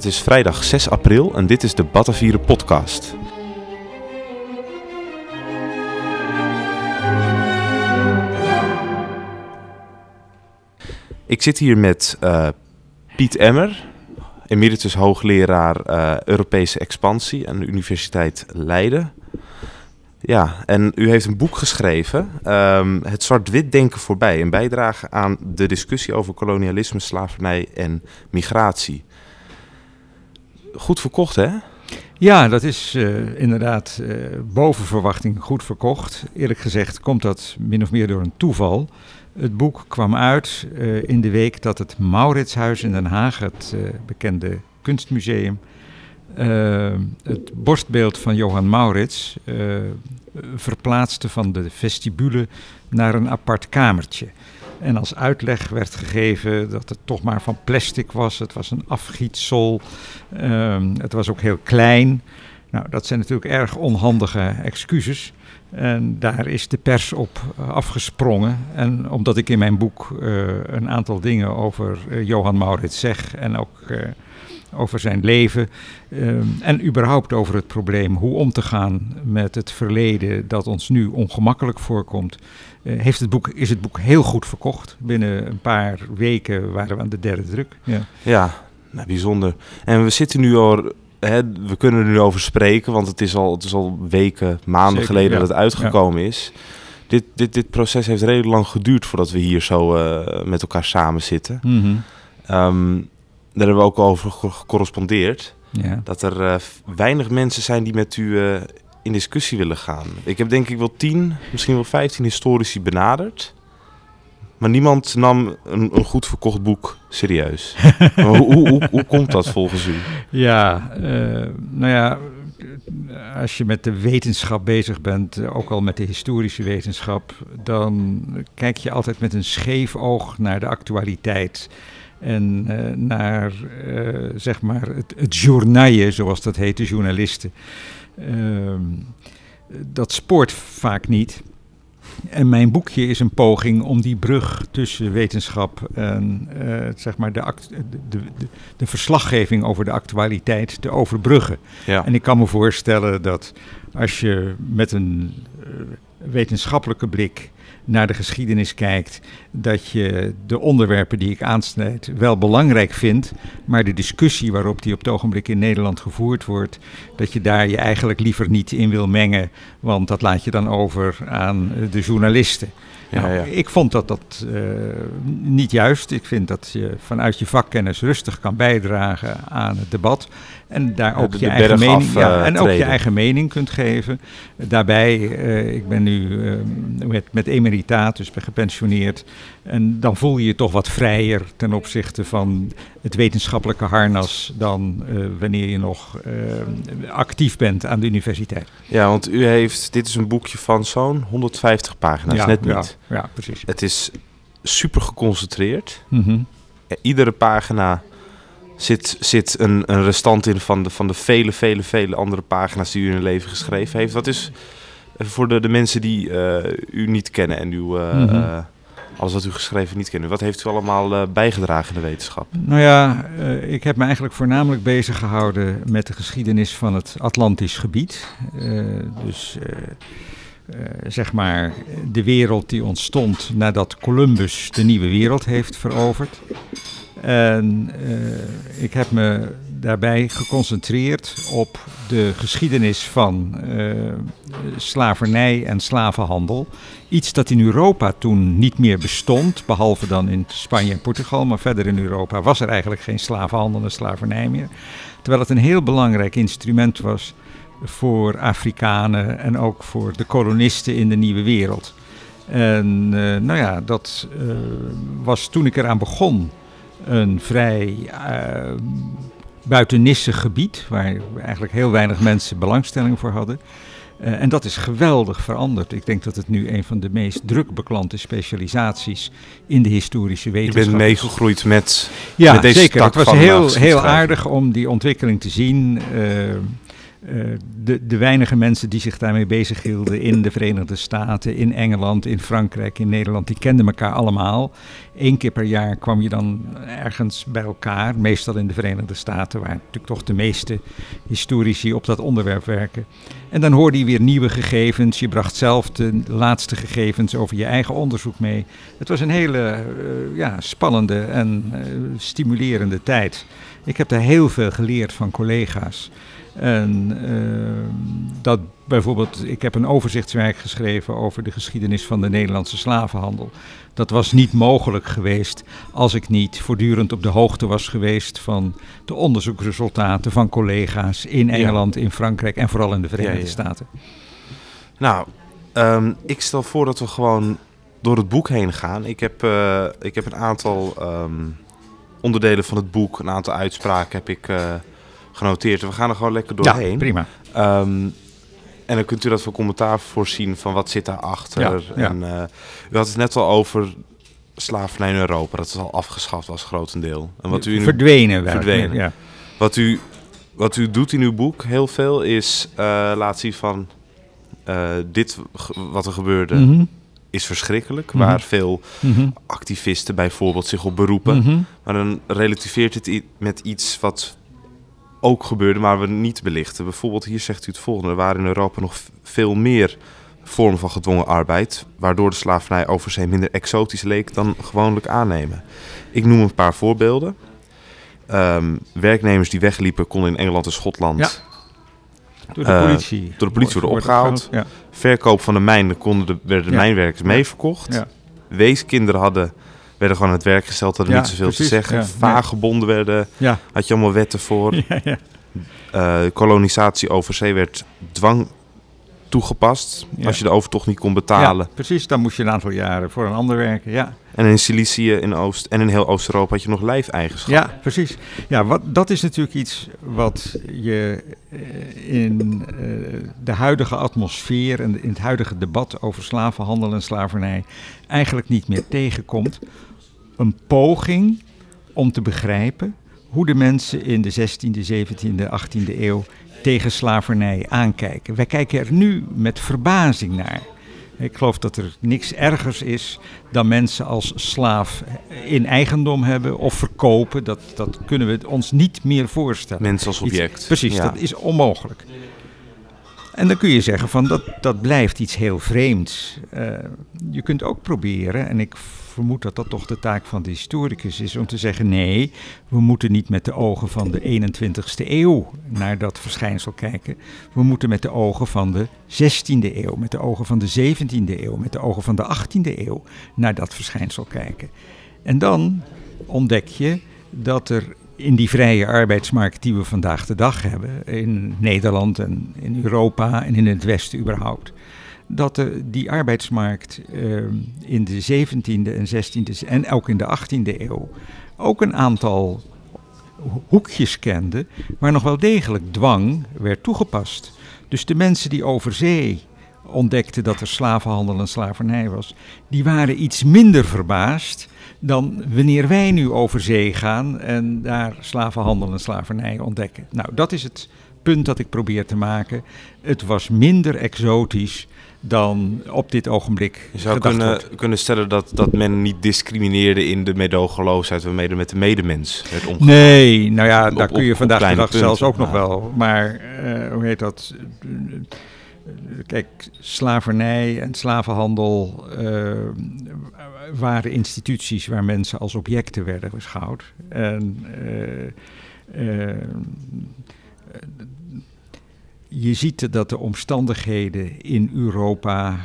Het is vrijdag 6 april en dit is de Batavieren podcast. Ik zit hier met uh, Piet Emmer, emeritus hoogleraar uh, Europese expansie aan de Universiteit Leiden. Ja, en u heeft een boek geschreven, um, Het Zwart-Wit Denken Voorbij. Een bijdrage aan de discussie over kolonialisme, slavernij en migratie. Goed verkocht, hè? Ja, dat is uh, inderdaad uh, boven verwachting goed verkocht. Eerlijk gezegd komt dat min of meer door een toeval. Het boek kwam uit uh, in de week dat het Mauritshuis in Den Haag, het bekende kunstmuseum, het borstbeeld van Johan Maurits verplaatste van de vestibule naar een apart kamertje. En als uitleg werd gegeven dat het toch maar van plastic was. Het was een afgietsel. Um, het was ook heel klein. Nou, dat zijn natuurlijk erg onhandige excuses. En daar is de pers op afgesprongen. En omdat ik in mijn boek uh, een aantal dingen over uh, Johan Maurits zeg en ook over zijn leven en überhaupt over het probleem hoe om te gaan met het verleden dat ons nu ongemakkelijk voorkomt, heeft het boek, is het boek heel goed verkocht. Binnen een paar weken waren we aan de derde druk. Ja, ja nou, bijzonder. En we zitten nu al we kunnen er nu over spreken, want het is al, het is al weken, maanden Zeker, geleden ja. dat het uitgekomen ja. is. Dit, dit, dit proces heeft redelijk lang geduurd voordat we hier zo uh, met elkaar samen zitten. Mm -hmm. um, daar hebben we ook over gecorrespondeerd. Ja. Dat er uh, weinig mensen zijn die met u uh, in discussie willen gaan. Ik heb denk ik wel tien, misschien wel vijftien historici benaderd. Maar niemand nam een, een goed verkocht boek serieus. hoe, hoe, hoe, hoe, komt dat volgens u? Ja, uh, nou ja, als je met de wetenschap bezig bent, ook al met de historische wetenschap, dan kijk je altijd met een scheef oog naar de actualiteit. En uh, naar uh, zeg maar het, het journaille, zoals dat heet, de journalisten. dat spoort vaak niet. En mijn boekje is een poging om die brug tussen wetenschap en uh, zeg maar de, de, de, de, verslaggeving over de actualiteit te overbruggen. Ja. En ik kan me voorstellen dat als je met een uh, wetenschappelijke blik naar de geschiedenis kijkt, dat je de onderwerpen die ik aansnijd wel belangrijk vindt, maar de discussie waarop die op het ogenblik in Nederland gevoerd wordt, dat je daar je eigenlijk liever niet in wil mengen, want dat laat je dan over aan de journalisten. Ja, nou, ja. Ik vond dat dat uh, niet juist. Ik vind dat je vanuit je vakkennis rustig kan bijdragen aan het debat. En daar ook, de, je, de eigen mening, af, ja, en ook je eigen mening kunt geven. Daarbij, uh, ik ben nu met, met emeritaat, dus ben gepensioneerd. En dan voel je je toch wat vrijer ten opzichte van het wetenschappelijke harnas dan wanneer je nog actief bent aan de universiteit. Ja, want u heeft, dit is een boekje van zo'n 150 pagina's, ja, net niet. Ja, ja, precies. Het is super geconcentreerd. Mm -hmm. Iedere pagina zit, zit een, een restant in van de, van de vele, vele, vele andere pagina's die u in uw leven geschreven heeft. Wat is voor de, de mensen die uh, u niet kennen en uw, uh, mm -hmm. uh, alles wat u geschreven niet kennen, wat heeft u allemaal bijgedragen in de wetenschap? Nou ja, ik heb me eigenlijk voornamelijk bezig gehouden met de geschiedenis van het Atlantisch gebied. dus uh, zeg maar de wereld die ontstond nadat Columbus de nieuwe wereld heeft veroverd. En uh, ik heb me daarbij geconcentreerd op de geschiedenis van uh, slavernij en slavenhandel. Iets dat in Europa toen niet meer bestond, behalve dan in Spanje en Portugal, maar verder in Europa was er eigenlijk geen slavenhandel en slavernij meer. Terwijl het een heel belangrijk instrument was voor Afrikanen en ook voor de kolonisten in de nieuwe wereld. En uh, nou ja, dat was toen ik eraan begon een vrij uh, buitennissig gebied, waar eigenlijk heel weinig mensen belangstelling voor hadden. Uh, en dat is geweldig veranderd. Ik denk dat het nu een van de meest druk beklante specialisaties in de historische wetenschap Je bent meegegroeid met, ja, met deze zeker. Het was heel, heel aardig om die ontwikkeling te zien. Uh, de, de weinige mensen die zich daarmee bezighielden in de Verenigde Staten, in Engeland, in Frankrijk, in Nederland, die kenden elkaar allemaal. Eén keer per jaar kwam je dan ergens bij elkaar, meestal in de Verenigde Staten, waar natuurlijk toch de meeste historici op dat onderwerp werken. En dan hoorde je weer nieuwe gegevens. Je bracht zelf de laatste gegevens over je eigen onderzoek mee. Het was een hele uh, ja, spannende en uh, stimulerende tijd. Ik heb daar heel veel geleerd van collega's. En uh, dat bijvoorbeeld, ik heb een overzichtswerk geschreven over de geschiedenis van de Nederlandse slavenhandel. Dat was niet mogelijk geweest als ik niet voortdurend op de hoogte was geweest van de onderzoeksresultaten van collega's in Engeland, in Frankrijk en vooral in de Verenigde ja, ja. Staten. Nou, um, ik stel voor dat we gewoon door het boek heen gaan. Ik heb, uh, ik heb een aantal um, onderdelen van het boek, een aantal uitspraken heb ik uh, genoteerd. We gaan er gewoon lekker doorheen. Ja, prima. Um, en dan kunt u dat voor commentaar voorzien van wat zit daarachter. Ja, ja. En, uh, u had het net al over slavernij in Europa, dat het al afgeschaft was, grotendeel. En wat u nu, verdwenen. Verdwenen. Ja. Wat, u, wat u doet in uw boek heel veel is uh, laat zien van uh, dit wat er gebeurde. Mm -hmm. Is verschrikkelijk, mm -hmm. waar veel mm -hmm. activisten bijvoorbeeld zich op beroepen. Maar dan relativeert het met iets wat ook gebeurde, maar we niet belichten. Bijvoorbeeld hier zegt u het volgende. Er waren in Europa nog veel meer vormen van gedwongen arbeid... waardoor de slavernij over zee minder exotisch leek dan gewoonlijk aannemen. Ik noem een paar voorbeelden. Um, werknemers die wegliepen konden in Engeland en Schotland... Ja. Door de politie. Uh, door de politie worden opgehaald. Ja. Verkoop van de mijnen konden de, werden de ja. mijnwerkers meeverkocht. Ja. Weeskinderen hadden werden gewoon aan het werk gesteld, hadden ja, niet zoveel precies, te zeggen. Ja, Vaargebonden werden, ja. had je allemaal wetten voor. Uh, kolonisatie over zee werd dwang toegepast als je de overtocht niet kon betalen. precies, dan moest je een aantal jaren voor een ander werken, ja. En in Cilicië in Oost en in heel Oost-Europa had je nog lijfeigenschappen. Ja, precies. Ja, wat, dat is natuurlijk iets wat je in uh, de huidige atmosfeer en in het huidige debat over slavenhandel en slavernij eigenlijk niet meer tegenkomt een poging om te begrijpen hoe de mensen in de 16e, 17e, 18e eeuw tegen slavernij aankijken. Wij kijken er nu met verbazing naar. Ik geloof dat er niks ergers is dan mensen als slaaf in eigendom hebben of verkopen. Dat, dat kunnen we ons niet meer voorstellen. Mensen als object. Iets, precies, ja. dat is onmogelijk. En dan kun je zeggen van dat, dat blijft iets heel vreemds. Uh, je kunt ook proberen, en ik vermoed dat dat toch de taak van de historicus is, om te zeggen nee, we moeten niet met de ogen van de 21ste eeuw naar dat verschijnsel kijken. We moeten met de ogen van de 16e eeuw, met de ogen van de 17e eeuw, met de ogen van de 18e eeuw naar dat verschijnsel kijken. En dan ontdek je dat er in die vrije arbeidsmarkt die we vandaag de dag hebben, in Nederland en in Europa en in het Westen überhaupt, dat de, die arbeidsmarkt uh, in de 17e en 16e en ook in de 18e eeuw ook een aantal hoekjes kende waar nog wel degelijk dwang werd toegepast. Dus de mensen die over zee ontdekten dat er slavenhandel en slavernij was, die waren iets minder verbaasd dan wanneer wij nu over zee gaan en daar slavenhandel en slavernij ontdekken. Nou, dat is het punt dat ik probeer te maken. Het was minder exotisch dan op dit ogenblik. Je zou kunnen, kunnen stellen dat, dat men niet discrimineerde in de medogeloosheid waarmee er met de medemens werd omgegaan. Nee, nou ja, daar kun je vandaag de dag zelfs ook nog wel. Maar uh, hoe heet dat? Kijk, slavernij en slavenhandel uh, waren instituties waar mensen als objecten werden beschouwd. En uh, je ziet dat de omstandigheden in Europa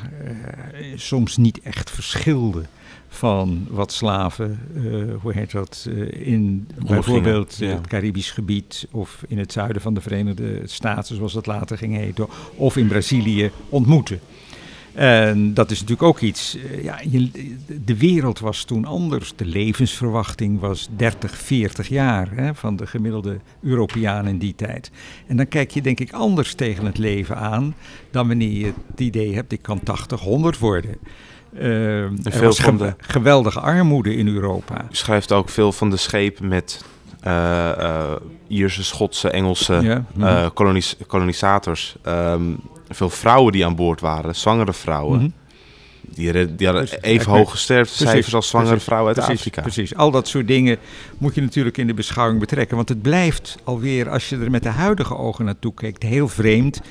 soms niet echt verschilden van wat slaven, uh, hoe heet dat, uh, in bijvoorbeeld ja. het Caribisch gebied of in het zuiden van de Verenigde Staten, zoals dat later ging heten, of in Brazilië ontmoeten. En dat is natuurlijk ook iets. Uh, ja, je, de wereld was toen anders. De levensverwachting was 30, 40 jaar hè, van de gemiddelde Europeaan in die tijd. En dan kijk je denk ik anders tegen het leven aan dan wanneer je het idee hebt: ik kan 80, 100 worden. Uh, er was ge geweldige armoede in Europa. U schrijft ook veel van de schepen met eh, eh, Ierse, Schotse, Engelse mhm. eh, kolonis- kolonisators, ehm, veel vrouwen die aan boord waren, zwangere vrouwen, Mhm. die, die hadden even hoge sterftecijfers als zwangere precies, vrouwen uit precies, Afrika. Precies, al dat soort dingen moet je natuurlijk in de beschouwing betrekken. Want het blijft alweer, als je er met de huidige ogen naartoe kijkt, heel vreemd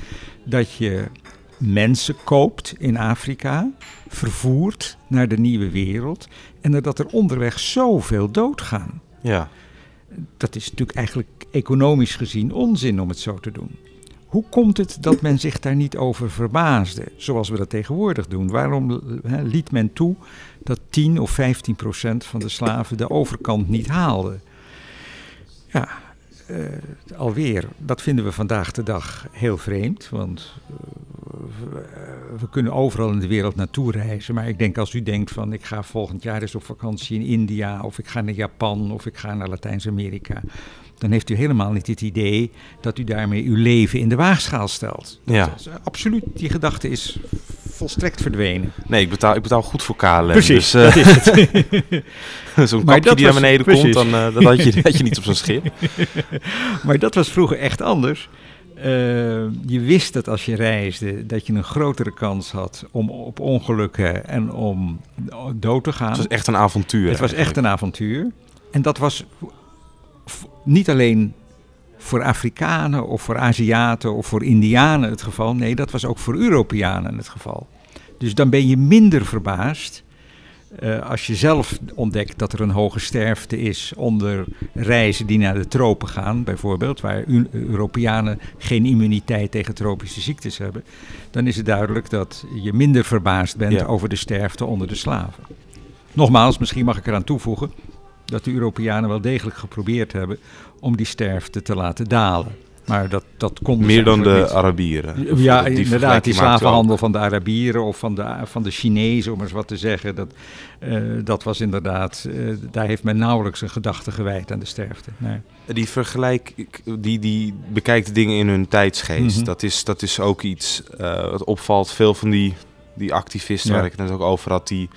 dat je mensen koopt in Afrika, vervoert naar de nieuwe wereld en dat er onderweg zoveel doodgaan. Ja, Dat is natuurlijk eigenlijk economisch gezien onzin om het zo te doen. Hoe komt het dat men zich daar niet over verbaasde, zoals we dat tegenwoordig doen? Waarom liet men toe dat 10 of 15 procent van de slaven de overkant niet haalde? Ja, eh, alweer, dat vinden we vandaag de dag heel vreemd, want eh, we, eh, we kunnen overal in de wereld naartoe reizen. Maar ik denk als u denkt van ik ga volgend jaar eens op vakantie in India, of ik ga naar Japan, of ik ga naar Latijns-Amerika, dan heeft u helemaal niet het idee dat u daarmee uw leven in de waagschaal stelt. ja. Dat eh, absoluut, die gedachte is volstrekt verdwenen. Nee, ik betaal, ik betaal goed voor KLM. Precies, Dus, eh, dat. Zo'n kapje dat die naar beneden precies. komt, dan, eh, dan had, je, had je niet op zo'n schip. Maar dat was vroeger echt anders. Je wist dat als je reisde, dat je een grotere kans had om op ongelukken en om dood te gaan. Het was echt een avontuur. Het was echt een avontuur. En dat was niet alleen voor Afrikanen of voor Aziaten of voor Indianen het geval. Nee, dat was ook voor Europeanen het geval. Dus dan ben je minder verbaasd eh, als je zelf ontdekt dat er een hoge sterfte is onder reizen die naar de tropen gaan, bijvoorbeeld, waar U- Europeanen geen immuniteit tegen tropische ziektes hebben. Dan is het duidelijk dat je minder verbaasd bent Ja. over de sterfte onder de slaven. Nogmaals, misschien mag ik eraan toevoegen dat de Europeanen wel degelijk geprobeerd hebben om die sterfte te laten dalen. Maar dat, dat kon dus Meer dan de niet. Arabieren. Ja, die inderdaad, die slavenhandel van de Arabieren of van de, van de Chinezen, om eens wat te zeggen. Dat, eh, dat was inderdaad, eh, daar heeft men nauwelijks een gedachte gewijd aan de sterfte. Nee. Die vergelijk, die, die bekijkt dingen in hun tijdsgeest. Mhm. dat, is, dat is ook iets uh, wat opvalt. Veel van die, die activisten Ja. waar ik het net ook over had, die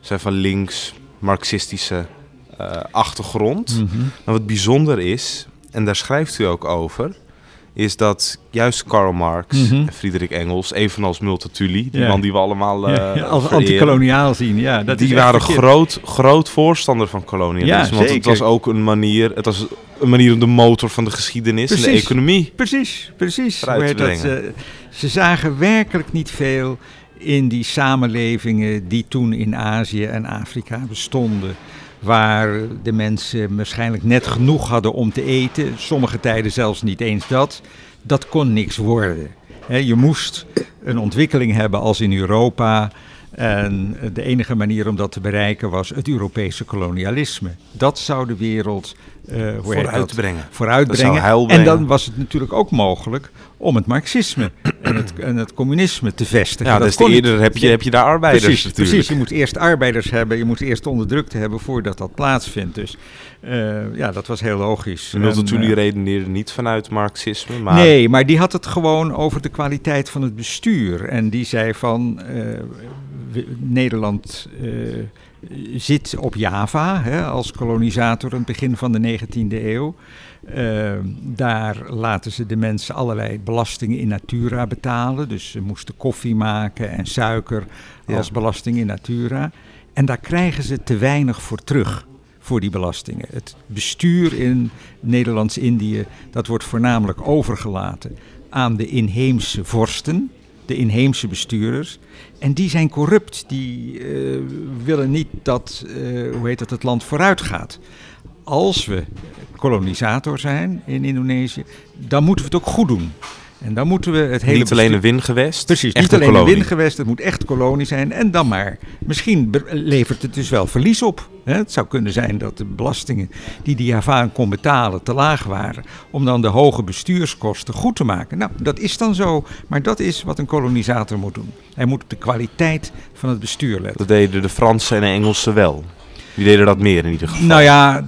zijn van links, marxistische uh, achtergrond. Mhm. Maar wat bijzonder is, en daar schrijft u ook over, is dat juist Karl Marx Mhm. en Friedrich Engels, evenals Multatuli, die Ja. man die we allemaal uh, Ja, ja, als antikoloniaal zien, ja. Dat die waren verkeerd. groot, groot voorstander van kolonialisme. Want het was ook een manier, het was een manier om de motor van de geschiedenis en de economie. Precies, precies. Te dat, eh, ze zagen werkelijk niet veel in die samenlevingen die toen in Azië en Afrika bestonden. Waar de mensen waarschijnlijk net genoeg hadden om te eten. Sommige tijden zelfs niet eens dat. Dat kon niks worden. Je moest een ontwikkeling hebben als in Europa. En de enige manier om dat te bereiken was het Europese kolonialisme. Dat zou de wereld eh, dat? Vooruitbrengen. Dat en dan was het natuurlijk ook mogelijk om het marxisme en het, en het communisme te vestigen. Ja, dat niet. eerder heb je, heb je daar arbeiders precies, natuurlijk. precies, je moet eerst arbeiders hebben, je moet eerst onderdrukte hebben voordat dat plaatsvindt. Dus eh, ja, dat was heel logisch. Multatuli En, eh, redeneerde niet vanuit marxisme, maar Nee, maar die had het gewoon over de kwaliteit van het bestuur. En die zei van Nederland zit op Java hè, als kolonisator aan het begin van de 19e eeuw. Eh, daar laten ze de mensen allerlei belastingen in natura betalen. Dus ze moesten koffie maken en suiker Ja. als belasting in natura. En daar krijgen ze te weinig voor terug, voor die belastingen. Het bestuur in Nederlands-Indië, dat wordt voornamelijk overgelaten aan de inheemse vorsten, de inheemse bestuurders. En die zijn corrupt, die eh, willen niet dat, eh, hoe heet het, het land vooruit gaat. Als we kolonisator zijn in Indonesië, dan moeten we het ook goed doen. En dan moeten we het hele niet alleen een wingewest, Precies, niet een alleen een kolonie. windgewest, het moet echt kolonie zijn. En dan maar, misschien levert het dus wel verlies op. Het zou kunnen zijn dat de belastingen die de Javaan kon betalen te laag waren. Om dan de hoge bestuurskosten goed te maken. Nou, dat is dan zo. Maar dat is wat een kolonisator moet doen. Hij moet op de kwaliteit van het bestuur letten. Dat deden de Fransen en de Engelsen wel. Die deden dat meer in ieder geval. Nou ja,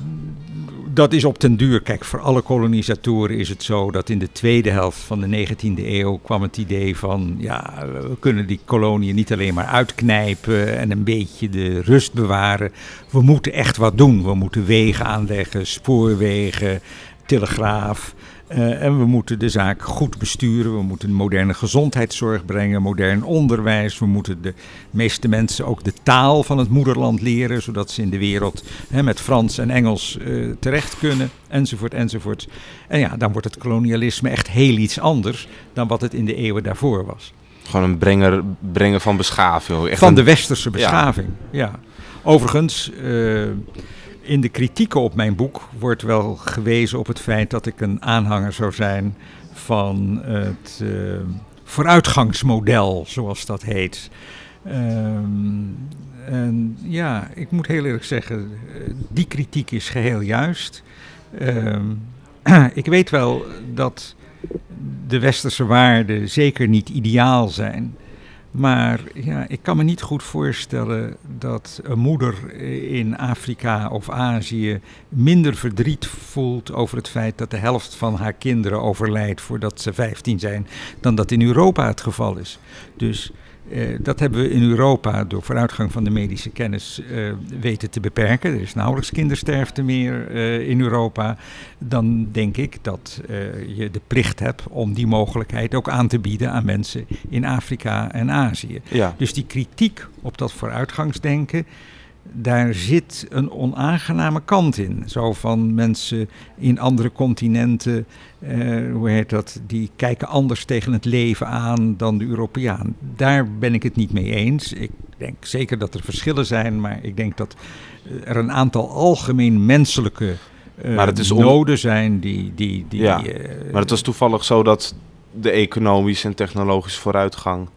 dat is op ten duur. Kijk, voor alle kolonisatoren is het zo dat in de tweede helft van de 19e eeuw kwam het idee van, ja, we kunnen die koloniën niet alleen maar uitknijpen en een beetje de rust bewaren. We moeten echt wat doen. We moeten wegen aanleggen, spoorwegen, telegraaf. Uh, en we moeten de zaak goed besturen. We moeten moderne gezondheidszorg brengen, modern onderwijs. We moeten de meeste mensen ook de taal van het moederland leren, zodat ze in de wereld hè, met Frans en Engels uh, terecht kunnen, enzovoort, enzovoort. En ja, dan wordt het kolonialisme echt heel iets anders dan wat het in de eeuwen daarvoor was. Gewoon een brenger, brenger van beschaving. Echt van de westerse beschaving, ja. ja. Overigens. Uh, in de kritieken op mijn boek wordt wel gewezen op het feit dat ik een aanhanger zou zijn van het uh, vooruitgangsmodel, zoals dat heet. Um, en ja, ik moet heel eerlijk zeggen, die kritiek is geheel juist. Um, ik weet wel dat de westerse waarden zeker niet ideaal zijn. Maar ja, ik kan me niet goed voorstellen dat een moeder in Afrika of Azië minder verdriet voelt over het feit dat de helft van haar kinderen overlijdt voordat ze 15 zijn, dan dat in Europa het geval is. Dus uh, dat hebben we in Europa door vooruitgang van de medische kennis uh, weten te beperken. Er is nauwelijks kindersterfte meer uh, in Europa. Dan denk ik dat je de plicht hebt om die mogelijkheid ook aan te bieden aan mensen in Afrika en Azië. Ja. Dus die kritiek op dat vooruitgangsdenken daar zit een onaangename kant in. Zo van mensen in andere continenten, eh, hoe heet dat, die kijken anders tegen het leven aan dan de Europeaan. Daar ben ik het niet mee eens. Ik denk zeker dat er verschillen zijn, maar ik denk dat er een aantal algemeen menselijke uh, maar het is noden zijn die. die, die ja, uh, maar het was toevallig zo dat de economische en technologische vooruitgang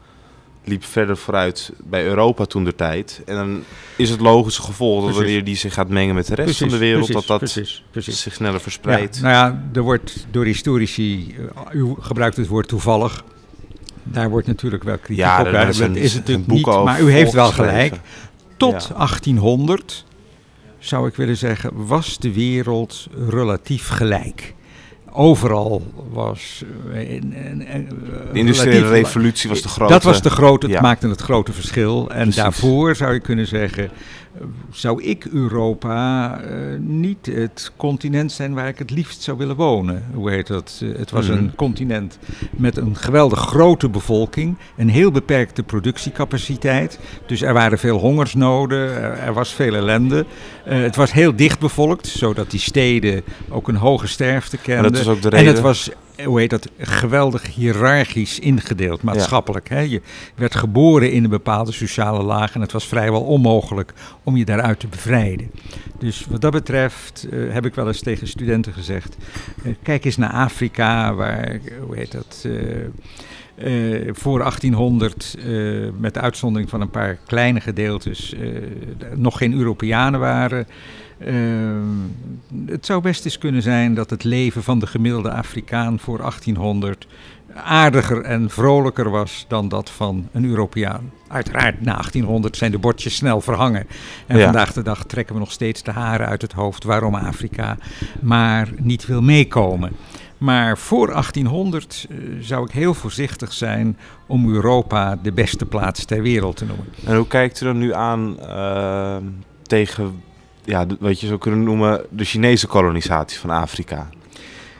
liep verder vooruit bij Europa toen de tijd. En dan is het logische gevolg dat wanneer die zich gaat mengen met de rest van de wereld, dat dat zich sneller verspreidt. Ja, nou ja, er wordt door historici, uh, u gebruikt het woord toevallig. Daar wordt natuurlijk wel kritiek ja, op. Ja, is, een, is natuurlijk niet, maar u heeft wel gelijk. Tot ja. 1800, zou ik willen zeggen, was de wereld relatief gelijk overal was. Uh, de industriële revolutie was de grote. Dat was de grote, het ja. maakte het grote verschil. En Precies. daarvoor zou je kunnen zeggen. Zou ik Europa uh, niet het continent zijn waar ik het liefst zou willen wonen? Hoe heet dat? Uh, het was mm -hmm. een continent met een geweldig grote bevolking, een heel beperkte productiecapaciteit. Dus er waren veel hongersnoden, er, er was veel ellende. het was heel dicht bevolkt, zodat die steden ook een hoge sterfte kenden is ook de reden. En het was, hoe heet dat, geweldig hiërarchisch ingedeeld, maatschappelijk. Ja. Hè? Je werd geboren in een bepaalde sociale laag en het was vrijwel onmogelijk om je daaruit te bevrijden. Dus wat dat betreft uh, heb ik wel eens tegen studenten gezegd, uh, kijk eens naar Afrika, waar, hoe heet dat... Uh, uh, voor 1800, uh, met de uitzondering van een paar kleine gedeeltes, uh, nog geen Europeanen waren. Het zou best eens kunnen zijn dat het leven van de gemiddelde Afrikaan voor 1800 aardiger en vrolijker was dan dat van een Europeaan. Uiteraard, na 1800 zijn de bordjes snel verhangen. En ja. vandaag de dag trekken we nog steeds de haren uit het hoofd waarom Afrika maar niet wil meekomen. Maar voor 1800 uh, zou ik heel voorzichtig zijn om Europa de beste plaats ter wereld te noemen. En hoe kijkt u dan nu aan uh, tegen, ja, wat je zou kunnen noemen, de Chinese kolonisatie van Afrika?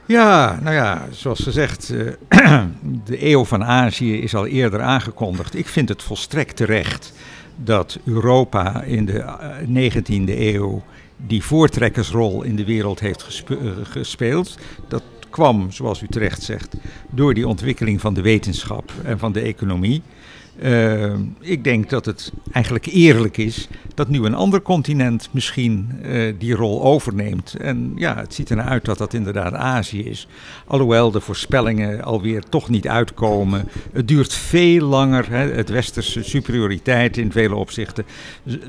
Ja, nou ja, zoals gezegd, uh, de eeuw van Azië is al eerder aangekondigd. Ik vind het volstrekt terecht dat Europa in de 19e eeuw die voortrekkersrol in de wereld heeft gespe gespeeld. Dat kwam, zoals u terecht zegt, door die ontwikkeling van de wetenschap en van de economie. Uh, ik denk dat het eigenlijk eerlijk is dat nu een ander continent misschien uh, die rol overneemt. En ja, het ziet ernaar uit dat dat inderdaad Azië is. Alhoewel de voorspellingen alweer toch niet uitkomen. Het duurt veel langer. Hè. Het westerse superioriteit in vele opzichten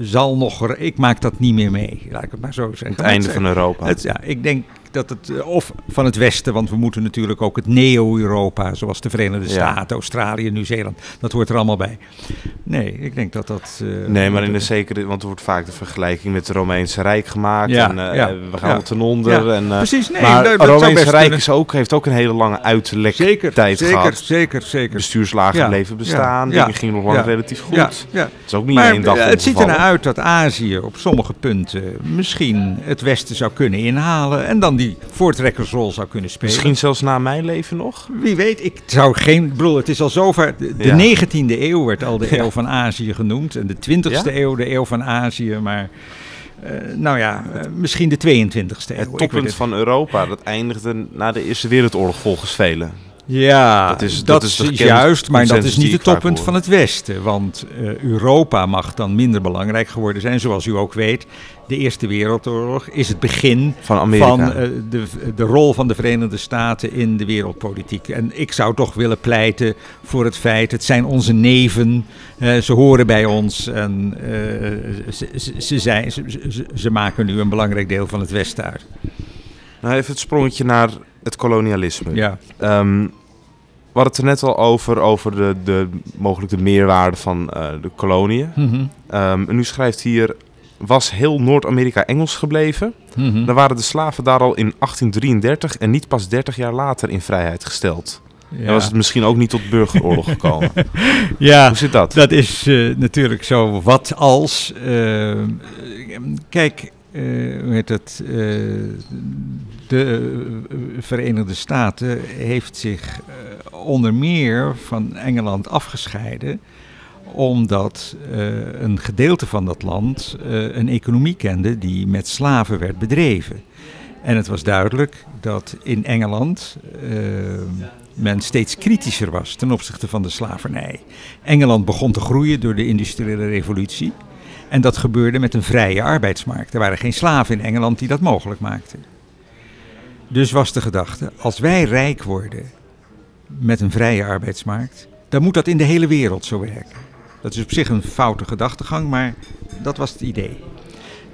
zal nog. Ik maak dat niet meer mee, laat ik het maar zo zeggen. Het einde van Europa. Het, ja, ik denk dat het, eh, of van het Westen, want we moeten natuurlijk ook het neo-Europa, zoals de Verenigde Staten, Australië, Nieuw-Zeeland, dat hoort er allemaal bij. Nee, ik denk dat dat. Uh, nee, maar in de zekere, want er wordt vaak de vergelijking met het Romeinse Rijk gemaakt. Ja, en uh, ja, we gaan ten onder. En, uh, Precies, nee. Maar het Romeinse Rijk is ook, heeft ook een hele lange uitlek zeker, tijd zeker, gehad. Zeker, zeker. Bestuurslagen bleven bestaan. Dingen gingen nog lang relatief goed. Ja, Het is ook niet maar, één dag Het ziet er nou uit dat Azië op sommige punten misschien het Westen zou kunnen inhalen. En dan die voortrekkersrol zou kunnen spelen. Misschien zelfs na mijn leven nog? Wie weet, ik zou geen. Bedoel, het is al zover. De, de 19e eeuw werd al de eeuw van Azië genoemd. En de 20e eeuw de eeuw van Azië. Maar. Uh, nou ja, uh, misschien de 22e eeuw. Het toppunt van Europa, dat eindigde na de Eerste Wereldoorlog volgens velen. Ja, dat is, dat, is, juist, maar dat is niet het toppunt van het Westen. Want uh, Europa mag dan minder belangrijk geworden zijn. Zoals u ook weet, de Eerste Wereldoorlog is het begin van, Amerika. van uh, de, de rol van de Verenigde Staten in de wereldpolitiek. En ik zou toch willen pleiten voor het feit, het zijn onze neven, uh, ze horen bij ons en ze, ze, ze, zijn, ze, ze maken nu een belangrijk deel van het Westen uit. Nou, even het sprongetje naar het kolonialisme. Ja. Um, we hadden het er net al over, over de, de mogelijk de meerwaarde van uh, de koloniën. Mm -hmm. um, en nu schrijft hier, was heel Noord-Amerika Engels gebleven? Mm -hmm. Dan waren de slaven daar al in 1833 en niet pas 30 jaar later in vrijheid gesteld. Ja. Dan was het misschien ook niet tot burgeroorlog gekomen. ja, Hoe zit dat? Dat is uh, natuurlijk zo wat als. Uh, kijk, uh, hoe heet het? de Verenigde Staten heeft zich onder meer van Engeland afgescheiden omdat uh, een gedeelte van dat land uh, een economie kende die met slaven werd bedreven. En het was duidelijk dat in Engeland uh, men steeds kritischer was ten opzichte van de slavernij. Engeland begon te groeien door de industriële revolutie. En dat gebeurde met een vrije arbeidsmarkt. Er waren geen slaven in Engeland die dat mogelijk maakten. Dus was de gedachte, als wij rijk worden met een vrije arbeidsmarkt, dan moet dat in de hele wereld zo werken. Dat is op zich een foute gedachtegang, maar dat was het idee.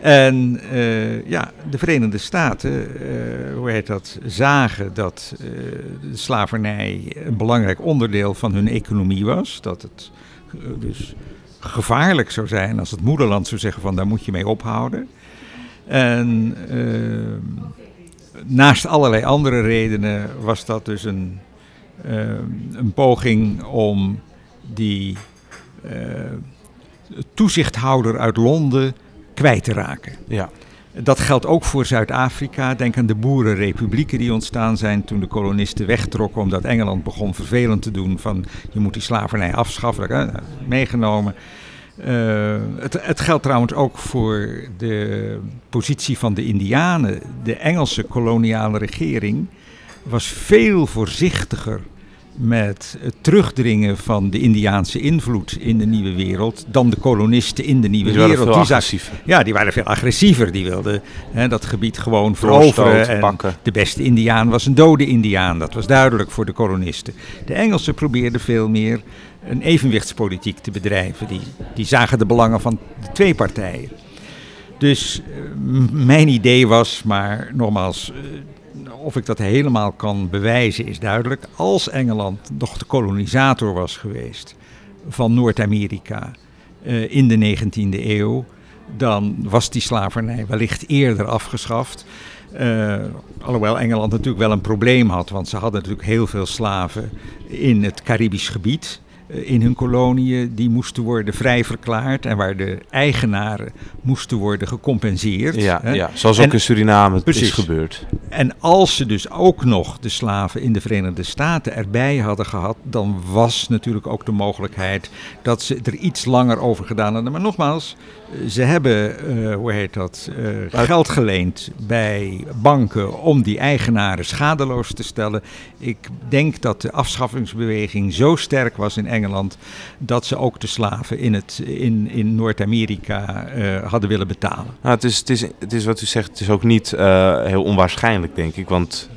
En uh, ja, de Verenigde Staten, uh, hoe heet dat, zagen dat de slavernij een belangrijk onderdeel van hun economie was. Dat het dus gevaarlijk zou zijn als het moederland zou zeggen van daar moet je mee ophouden. En naast allerlei andere redenen was dat dus een, een poging om die toezichthouder uit Londen kwijt te raken. Ja. Dat geldt ook voor Zuid-Afrika. Denk aan de boerenrepublieken die ontstaan zijn toen de kolonisten wegtrokken omdat Engeland begon vervelend te doen van je moet die slavernij afschaffen. Dat meegenomen. Uh, het, het, geldt trouwens ook voor de positie van de Indianen. De Engelse koloniale regering was veel voorzichtiger met het terugdringen van de Indiaanse invloed in de nieuwe wereld dan de kolonisten in de nieuwe die wereld. Waren veel die ja, die waren veel agressiever. Die wilden hè, dat gebied gewoon veroveren. En pakken. de beste Indiaan was een dode Indiaan. Dat was duidelijk voor de kolonisten. De Engelsen probeerden veel meer een evenwichtspolitiek te bedrijven. Die, die zagen de belangen van de twee partijen. Dus mijn idee was, maar nogmaals, of ik dat helemaal kan bewijzen is duidelijk. Als Engeland nog de kolonisator was geweest van Noord-Amerika uh, in de 19e eeuw, dan was die slavernij wellicht eerder afgeschaft. Uh, alhoewel Engeland natuurlijk wel een probleem had, want ze hadden natuurlijk heel veel slaven in het Caribisch gebied in hun koloniën, die moesten worden vrijverklaard en waar de eigenaren moesten worden gecompenseerd. Ja, hè. ja zoals ook in Suriname Precies. is gebeurd. En als ze dus ook nog de slaven in de Verenigde Staten erbij hadden gehad, dan was natuurlijk ook de mogelijkheid dat ze er iets langer over gedaan hadden. Maar nogmaals, eh, ze hebben, eh, hoe heet dat, eh, geld geleend bij banken om die eigenaren schadeloos te stellen. Ik denk dat de afschaffingsbeweging zo sterk was in Engeland dat ze ook de slaven in, het, in, in Noord-Amerika eh, hadden willen betalen. Nou, het, is, het, is, het is wat u zegt, het is ook niet heel onwaarschijnlijk, denk ik. Want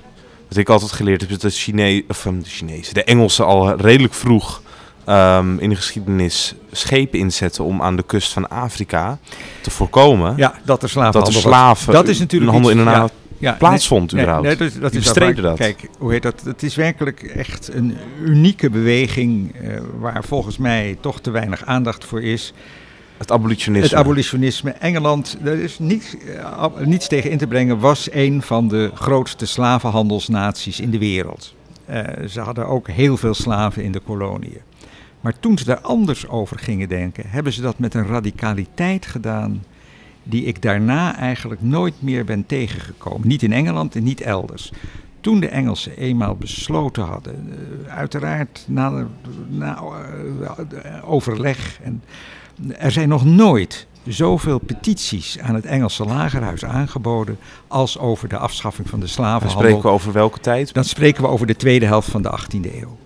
wat ik altijd geleerd heb, is dat Chine of, ehm, de Chinezen, de Engelsen al redelijk vroeg ehm, in de geschiedenis schepen inzetten om aan de kust van Afrika te voorkomen Ja, dat er slaven dat er hadden. slaven Dat is natuurlijk een handel in en ja, plaatsvond nee, überhaupt. Nee, dat, dat is bestreden dat. Kijk, hoe heet dat? Het is werkelijk echt een unieke beweging eh, waar volgens mij toch te weinig aandacht voor is. Het abolitionisme. Het abolitionisme. Engeland, daar is niets, eh, niets tegen in te brengen, was een van de grootste slavenhandelsnaties in de wereld. Eh, ze hadden ook heel veel slaven in de koloniën. Maar toen ze daar anders over gingen denken, hebben ze dat met een radicaliteit gedaan die ik daarna eigenlijk nooit meer ben tegengekomen. Niet in Engeland en niet elders. Toen de Engelsen eenmaal besloten hadden, eh, uiteraard na, na eh, overleg, en er zijn nog nooit zoveel petities aan het Engelse lagerhuis aangeboden als over de afschaffing van de Dan slavenhandel. spreken we over welke tijd? Dan spreken we over de tweede helft van de 18e eeuw.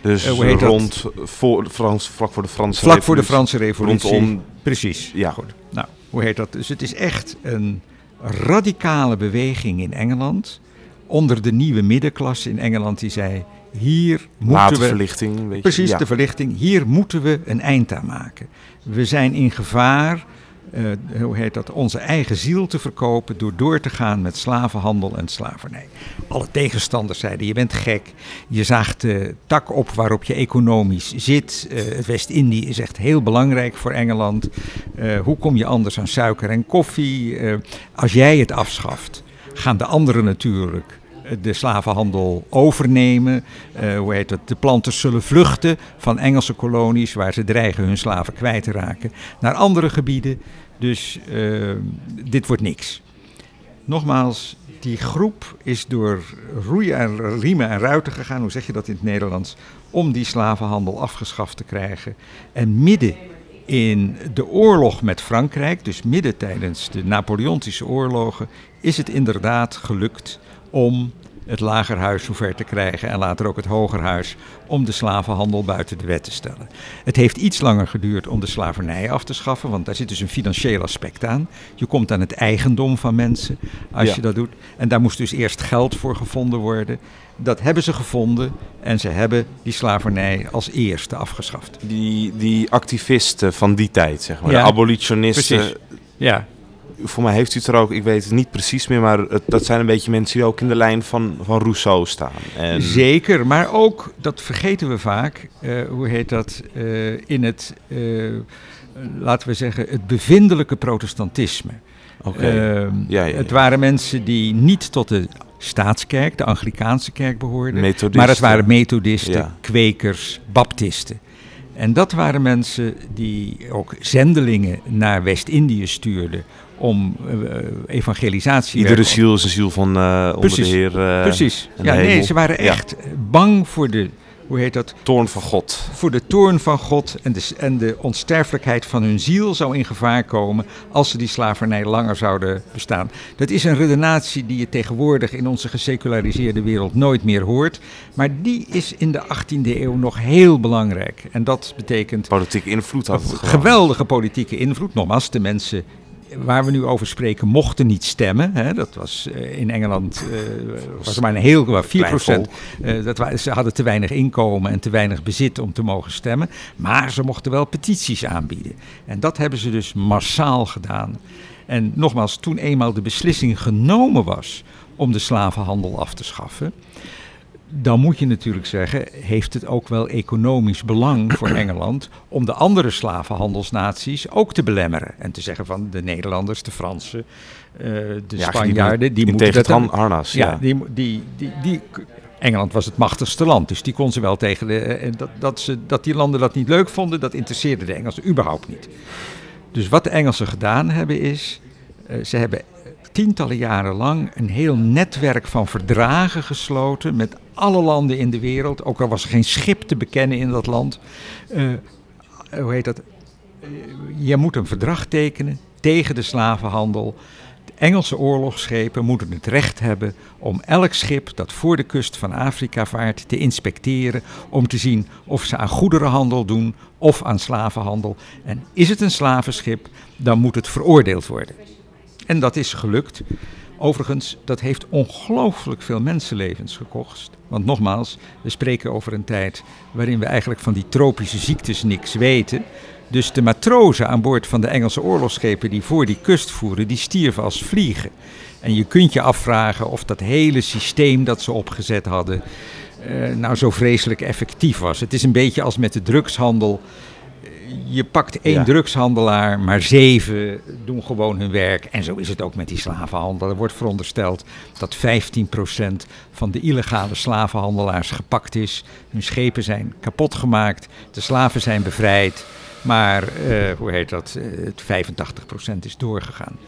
Dus Eh, hoe heet dat? rond voor, Frans, vlak voor de Franse Vlak voor de Revolutie. Franse revolutie. Rondom, Precies. Ja. Goed. Nou, hoe heet dat? Dus het is echt een radicale beweging in Engeland. Onder de nieuwe middenklasse in Engeland die zei: hier moeten we. verlichting. Weet je. Precies, ja. de verlichting. Hier moeten we een eind aan maken. We zijn in gevaar, eh, hoe heet dat, onze eigen ziel te verkopen door door te gaan met slavenhandel en slavernij. Alle tegenstanders zeiden, je bent gek, je zaagt de tak op waarop je economisch zit. Eh, West-Indië is echt heel belangrijk voor Engeland. Eh, hoe kom je anders aan suiker en koffie? Als jij het afschaft, gaan de anderen natuurlijk de slavenhandel overnemen. Eh, hoe heet het? De planters zullen vluchten van Engelse kolonies waar ze dreigen hun slaven kwijt te raken naar andere gebieden. Dus eh, dit wordt niks. Nogmaals, die groep is door roeien en riemen en ruiten gegaan, hoe zeg je dat in het Nederlands, om die slavenhandel afgeschaft te krijgen. En midden in de oorlog met Frankrijk, dus midden tijdens de Napoleontische oorlogen, is het inderdaad gelukt om het lagerhuis zover te krijgen en later ook het hogerhuis om de slavenhandel buiten de wet te stellen. Het heeft iets langer geduurd om de slavernij af te schaffen, want daar zit dus een financieel aspect aan. Je komt aan het eigendom van mensen als Ja. je dat doet. En daar moest dus eerst geld voor gevonden worden. Dat hebben ze gevonden en ze hebben die slavernij als eerste afgeschaft. Die, die activisten van die tijd, zeg maar. Ja, de abolitionisten. precies. Ja, Voor mij heeft u het er ook, ik weet het niet precies meer, maar het, dat zijn een beetje mensen die ook in de lijn van, van Rousseau staan. En, Zeker, maar ook, dat vergeten we vaak, eh, hoe heet dat, eh, in het, eh, laten we zeggen, het bevindelijke protestantisme. Oké. Ehm, Ja, ja, Het ja. waren mensen die niet tot de staatskerk, de Anglikaanse kerk behoorden, Methodisten. maar het waren methodisten, kwekers, baptisten. En dat waren mensen die ook zendelingen naar West-Indië stuurden om eh, evangelisatie Iedere ziel is een ziel van eh onder de Heer. eh, Precies. Ja, nee, ze waren Ja. echt bang voor de, hoe heet dat, Toorn van God. voor de toorn van God en de, en de onsterfelijkheid van hun ziel zou in gevaar komen als ze die slavernij langer zouden bestaan. Dat is een redenatie die je tegenwoordig in onze geseculariseerde wereld nooit meer hoort, maar die is in de 18e eeuw nog heel belangrijk. En dat betekent Politieke invloed had geweldige politieke invloed. Nogmaals, de mensen waar we nu over spreken mochten niet stemmen. Hè. Dat was eh, in Engeland eh, was er maar een heel maar 4 procent. Eh, dat ze hadden te weinig inkomen en te weinig bezit om te mogen stemmen. Maar ze mochten wel petities aanbieden. En dat hebben ze dus massaal gedaan. En nogmaals, toen eenmaal de beslissing genomen was om de slavenhandel af te schaffen, dan moet je natuurlijk zeggen, heeft het ook wel economisch belang voor Engeland om de andere slavenhandelsnaties ook te belemmeren. En te zeggen van de Nederlanders, de Fransen, eh, de Ja, Spanjaarden, die moeten tegen dat harnas. ja, Ja, Die, die, die, die, Engeland was het machtigste land, dus die kon ze wel tegen de. eh, Dat, dat, ze, dat die landen dat niet leuk vonden, dat interesseerde de Engelsen überhaupt niet. Dus wat de Engelsen gedaan hebben is, eh, ze hebben tientallen jaren lang een heel netwerk van verdragen gesloten met alle landen in de wereld, ook al was er geen schip te bekennen in dat land. Eh, hoe heet dat? Eh, je moet een verdrag tekenen tegen de slavenhandel. De Engelse oorlogsschepen moeten het recht hebben om elk schip dat voor de kust van Afrika vaart te inspecteren. Om te zien of ze aan goederenhandel doen of aan slavenhandel. En is het een slavenschip, dan moet het veroordeeld worden. En dat is gelukt. Overigens, dat heeft ongelooflijk veel mensenlevens gekost. Want nogmaals, we spreken over een tijd waarin we eigenlijk van die tropische ziektes niks weten. Dus de matrozen aan boord van de Engelse oorlogsschepen die voor die kust voeren, die stierven als vliegen. En je kunt je afvragen of dat hele systeem dat ze opgezet hadden, uh, nou zo vreselijk effectief was. Het is een beetje als met de drugshandel. Je pakt één drugshandelaar, maar zeven doen gewoon hun werk. En zo is het ook met die slavenhandel. Er wordt verondersteld dat 15% van de illegale slavenhandelaars gepakt is. Hun schepen zijn kapot gemaakt, de slaven zijn bevrijd. Maar uh, hoe heet dat? Het 85% is doorgegaan.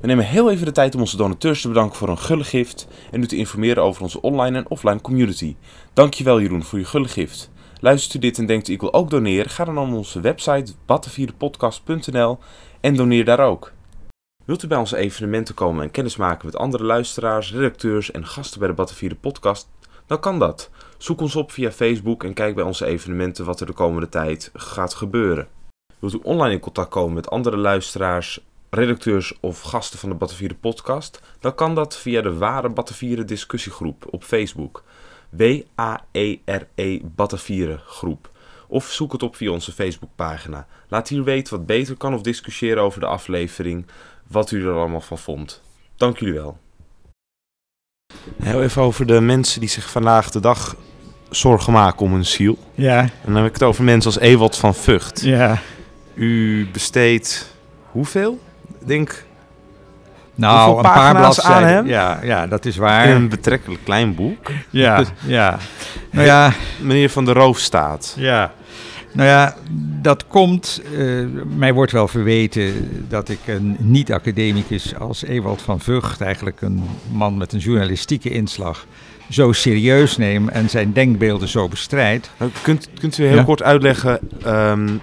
We nemen heel even de tijd om onze donateurs te bedanken voor hun gulle gift en u te informeren over onze online en offline community. Dankjewel Jeroen voor je gulle gift. Luistert u dit en denkt u ik wil ook doneren? Ga dan naar onze website battenvierdepodcast.nl en doneer daar ook. Wilt u bij onze evenementen komen en kennismaken met andere luisteraars, redacteurs en gasten bij de Battenvierde podcast? Dan kan dat. Zoek ons op via Facebook en kijk bij onze evenementen wat er de komende tijd gaat gebeuren. Wilt u online in contact komen met andere luisteraars, redacteurs of gasten van de Battenvieren podcast, dan kan dat via de Ware Battenvieren discussiegroep op Facebook. W-A-E-R-E -E Battenvieren groep. Of zoek het op via onze Facebookpagina. Laat hier weten wat beter kan of discussiëren over de aflevering, wat u er allemaal van vond. Dank jullie wel. Heel even over de mensen die zich vandaag de dag zorgen maken om hun ziel. Ja. En dan heb ik het over mensen als Ewald van Vught. Ja. U besteedt hoeveel? denk. Nou, een paar bladzijden aan hem. Ja, ja, dat is waar. In een betrekkelijk klein boek. Ja, ja. Nou ja. Meneer van der Roof staat. Ja. Nou ja, dat komt. Uh, mij wordt wel verweten dat ik een niet-academicus als Ewald van Vught, eigenlijk een man met een journalistieke inslag, zo serieus neem en zijn denkbeelden zo bestrijdt. Nou, kunt, kunt u heel kort uitleggen um,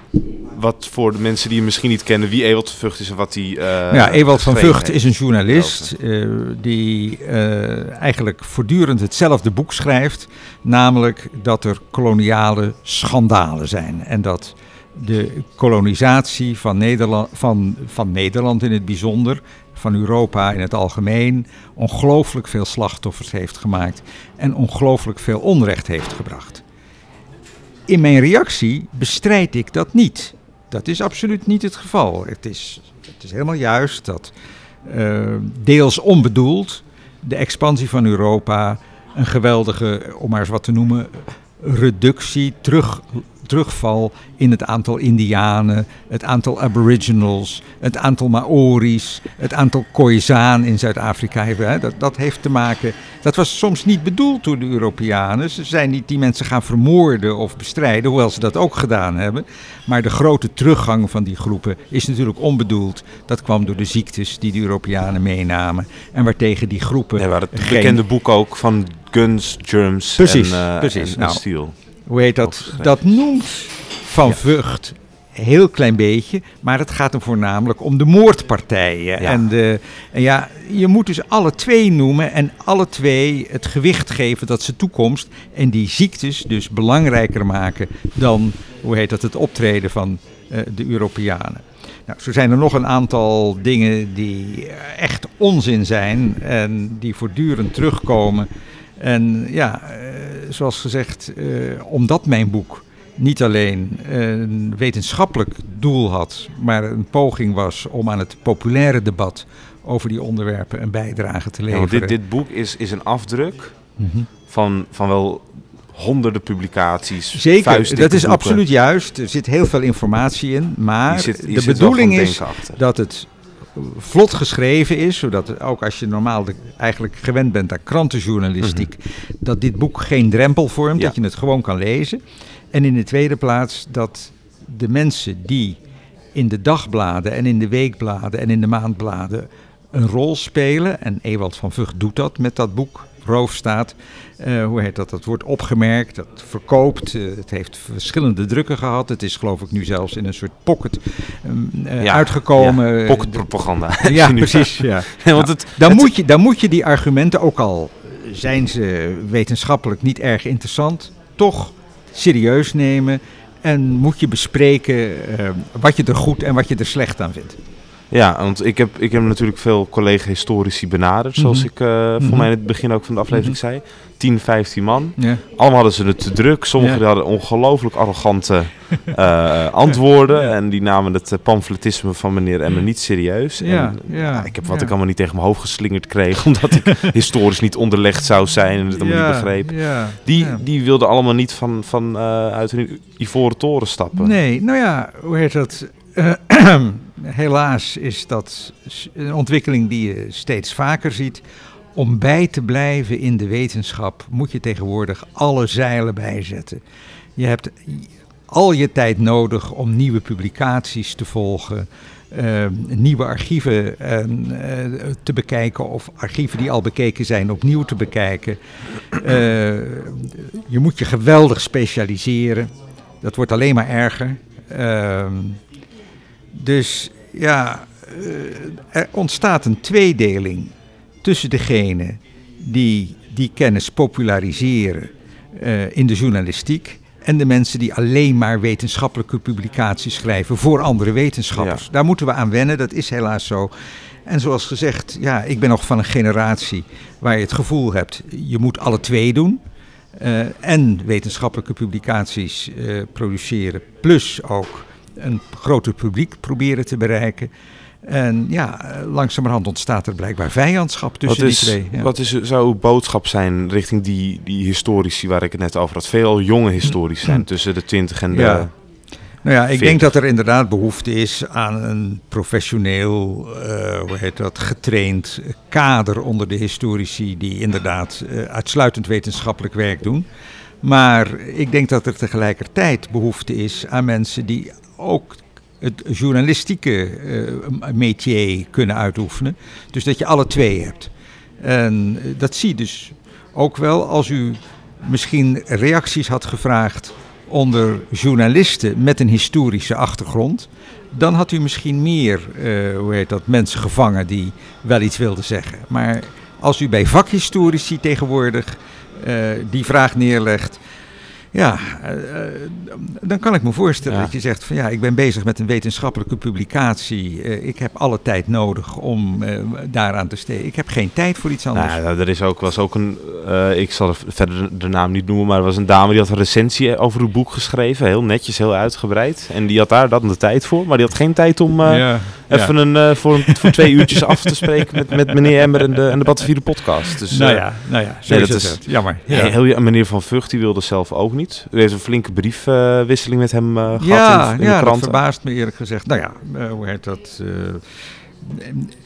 wat voor de mensen die je misschien niet kennen, wie Ewald van Vught is en wat hij. Uh, ja, Ewald van Vught is een journalist uh, die uh, eigenlijk voortdurend hetzelfde boek schrijft, namelijk dat er koloniale schandalen zijn en dat de kolonisatie van Nederland, van, van Nederland in het bijzonder, van Europa in het algemeen, ongelooflijk veel slachtoffers heeft gemaakt en ongelooflijk veel onrecht heeft gebracht. In mijn reactie bestrijd ik dat niet. Dat is absoluut niet het geval. Het is, het is helemaal juist dat uh, deels onbedoeld de expansie van Europa een geweldige, om maar eens wat te noemen, reductie, terug, terugval in het aantal Indianen, het aantal Aboriginals, het aantal Maori's, het aantal Khoisan in Zuid-Afrika. Dat, dat heeft te maken. Dat was soms niet bedoeld door de Europeanen. Ze zijn niet die mensen gaan vermoorden of bestrijden, hoewel ze dat ook gedaan hebben. Maar de grote teruggang van die groepen is natuurlijk onbedoeld. Dat kwam door de ziektes die de Europeanen meenamen en waartegen die groepen. Ja, waar het geen... bekende boek ook van Guns, Germs precies, en, uh, precies. en, nou, Steel hoe heet dat? Dat noemt Van ja. Vught heel klein beetje, maar het gaat hem voornamelijk om de moordpartijen. Ja. En, de, en ja, je moet dus alle twee noemen en alle twee het gewicht geven dat ze toekomst en die ziektes dus belangrijker maken dan, hoe heet dat, het optreden van uh, de Europeanen. Nou, zo zijn er nog een aantal dingen die echt onzin zijn en die voortdurend terugkomen. En ja, uh, zoals gezegd, uh, omdat mijn boek niet alleen een wetenschappelijk doel had, maar een poging was om aan het populaire debat over die onderwerpen een bijdrage te leveren. Ja, dit, dit, boek is, is een afdruk mm -hmm. van, van wel honderden publicaties. Zeker, dat is absoluut juist. Er zit heel veel informatie in, maar zit, de bedoeling is dat het vlot geschreven is, zodat ook als je normaal de, eigenlijk gewend bent aan krantenjournalistiek, mm -hmm. dat dit boek geen drempel vormt, ja. dat je het gewoon kan lezen. En in de tweede plaats dat de mensen die in de dagbladen en in de weekbladen en in de maandbladen een rol spelen, en Ewald van Vught doet dat met dat boek, Roofstaat, uh, hoe heet dat? Dat wordt opgemerkt, dat verkoopt. Uh, het heeft verschillende drukken gehad. Het is geloof ik nu zelfs in een soort pocket um, uh, ja, uitgekomen. Ja, pocketpropaganda. ja, precies. Ja. ja want het, dan, het, moet je, dan moet je die argumenten, ook al zijn ze wetenschappelijk niet erg interessant, toch serieus nemen. En moet je bespreken wat je er goed en wat je er slecht aan vindt. Ja, want ik heb, ik heb natuurlijk veel collega-historici benaderd, zoals Mhm. ik eh voor Mhm. mij in het begin ook van de aflevering zei. 10, 15 man. Ja. Allemaal hadden ze het te druk. Sommigen hadden ongelooflijk arrogante eh, antwoorden. En die namen het eh, pamfletisme van meneer Emmer niet serieus. En, ja, ik heb wat ik allemaal niet tegen mijn hoofd geslingerd kreeg. Omdat ik historisch niet onderlegd zou zijn en het allemaal niet begreep. Die, die wilden allemaal niet van, van, uit hun ivoren toren stappen. Nee, nou ja, hoe heet dat? Helaas is dat een ontwikkeling die je steeds vaker ziet. Om bij te blijven in de wetenschap moet je tegenwoordig alle zeilen bijzetten. Je hebt al je tijd nodig om nieuwe publicaties te volgen, eh, nieuwe archieven eh, eh, te bekijken of archieven die al bekeken zijn opnieuw te bekijken. Eh, je moet je geweldig specialiseren. Dat wordt alleen maar erger. Dus ja, eh, er ontstaat een tweedeling tussen degenen die die kennis populariseren eh, in de journalistiek en de mensen die alleen maar wetenschappelijke publicaties schrijven voor andere wetenschappers. Ja. Daar moeten we aan wennen, dat is helaas zo. En zoals gezegd, ja, ik ben nog van een generatie waar je het gevoel hebt, je moet alle twee doen. Eh, en wetenschappelijke publicaties produceren, plus ook een groter publiek proberen te bereiken. En ja, eh, langzamerhand ontstaat er blijkbaar vijandschap tussen Wat is, die twee. Ja. wat is, zou uw boodschap zijn richting die, die historici waar ik het net over had? Veel jonge historici zijn tussen de 20 en de... Ja. Nou ja, ik 40. denk dat er inderdaad behoefte is aan een professioneel, eh, hoe heet dat, getraind kader onder de historici die inderdaad eh, uitsluitend wetenschappelijk werk doen. Maar ik denk dat er tegelijkertijd behoefte is aan mensen die ook het journalistieke eh, métier kunnen uitoefenen. Dus dat je alle twee hebt. En eh, dat zie je dus ook wel als u misschien reacties had gevraagd onder journalisten met een historische achtergrond. Dan had u misschien meer, eh, hoe heet dat, mensen gevangen die wel iets wilden zeggen. Maar als u bij vakhistorici tegenwoordig die vraag neerlegt. Ja, eh, eh, dan kan ik me voorstellen Ja. dat je zegt van ja, ik ben bezig met een wetenschappelijke publicatie. Eh, ik heb alle tijd nodig om daaraan te steken. Ik heb geen tijd voor iets anders. Nou, ja, er is ook, was ook een, ik zal er verder de naam niet noemen, maar er was een dame die had een recensie over uw boek geschreven. Heel netjes, heel uitgebreid. En die had daar dan de tijd voor, maar die had geen tijd om ja, even een, voor, een- voor twee uurtjes af te spreken met, met meneer Emmer en de, en de Battenvierde podcast. Dus, nou ja, nou ja, zo nee, is dat het. is- het. Jammer. Ja. Heel, heel- meneer Van Vught, die wilde zelf ook niet. U heeft een flinke briefwisseling met hem eh, gehad Ja, in, in ja de dat kranten. verbaast me eerlijk gezegd. Nou ja, eh, hoe heet dat?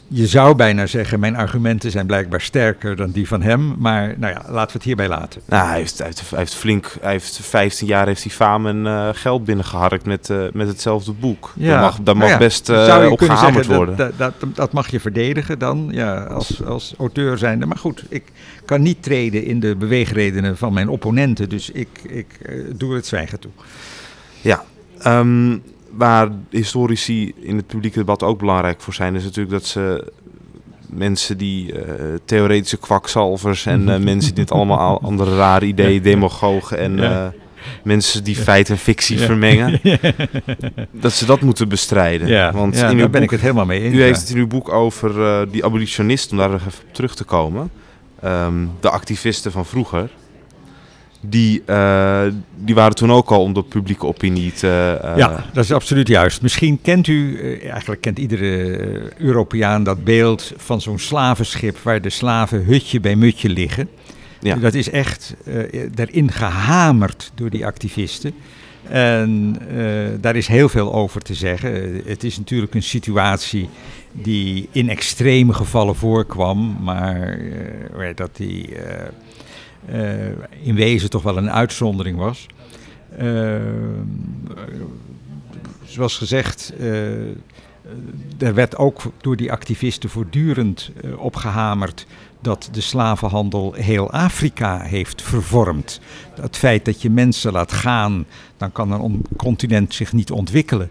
Je zou bijna zeggen, mijn argumenten zijn blijkbaar sterker dan die van hem. Maar nou ja, laten we het hierbij laten. Nou, hij heeft, hij heeft, hij heeft flink, hij heeft 15 jaar heeft hij faam en eh, geld binnengeharkt met, eh, met hetzelfde boek. Ja, mag, nou mag ja, best eh, zou je op kunnen gehamerd zeggen, worden. Dat, dat, dat, dat mag je verdedigen dan, ja, als, als auteur zijnde. Maar goed, ik kan niet treden in de beweegredenen van mijn opponenten. Dus ik, ik doe het zwijgen toe. Ja, ehm, waar historici in het publieke debat ook belangrijk voor zijn, is natuurlijk dat ze mensen die eh, theoretische kwakzalvers en eh, mensen die dit allemaal al- andere rare ideeën, demagogen en Ja. eh, mensen die feit en fictie Ja. vermengen, dat ze dat moeten bestrijden. Ja, Want ja, in uw daar ben ik het helemaal mee eens. U ja. heeft het in uw boek over die abolitionist, om daar even op terug te komen. Ehm, de activisten van vroeger. Die, eh, die waren toen ook al om de publieke opinie te... eh, Ja, dat is absoluut juist. Misschien kent u, eh, eigenlijk kent iedere Europeaan dat beeld van zo'n slavenschip waar de slaven hutje bij mutje liggen. Ja. Dat is echt erin gehamerd door die activisten. En daar is heel veel over te zeggen. Het is natuurlijk een situatie die in extreme gevallen voorkwam, maar dat die in wezen toch wel een uitzondering was. Eh, zoals gezegd, eh, er werd ook door die activisten voortdurend eh, opgehamerd dat de slavenhandel heel Afrika heeft vervormd. Het feit dat je mensen laat gaan, dan kan een on- continent zich niet ontwikkelen.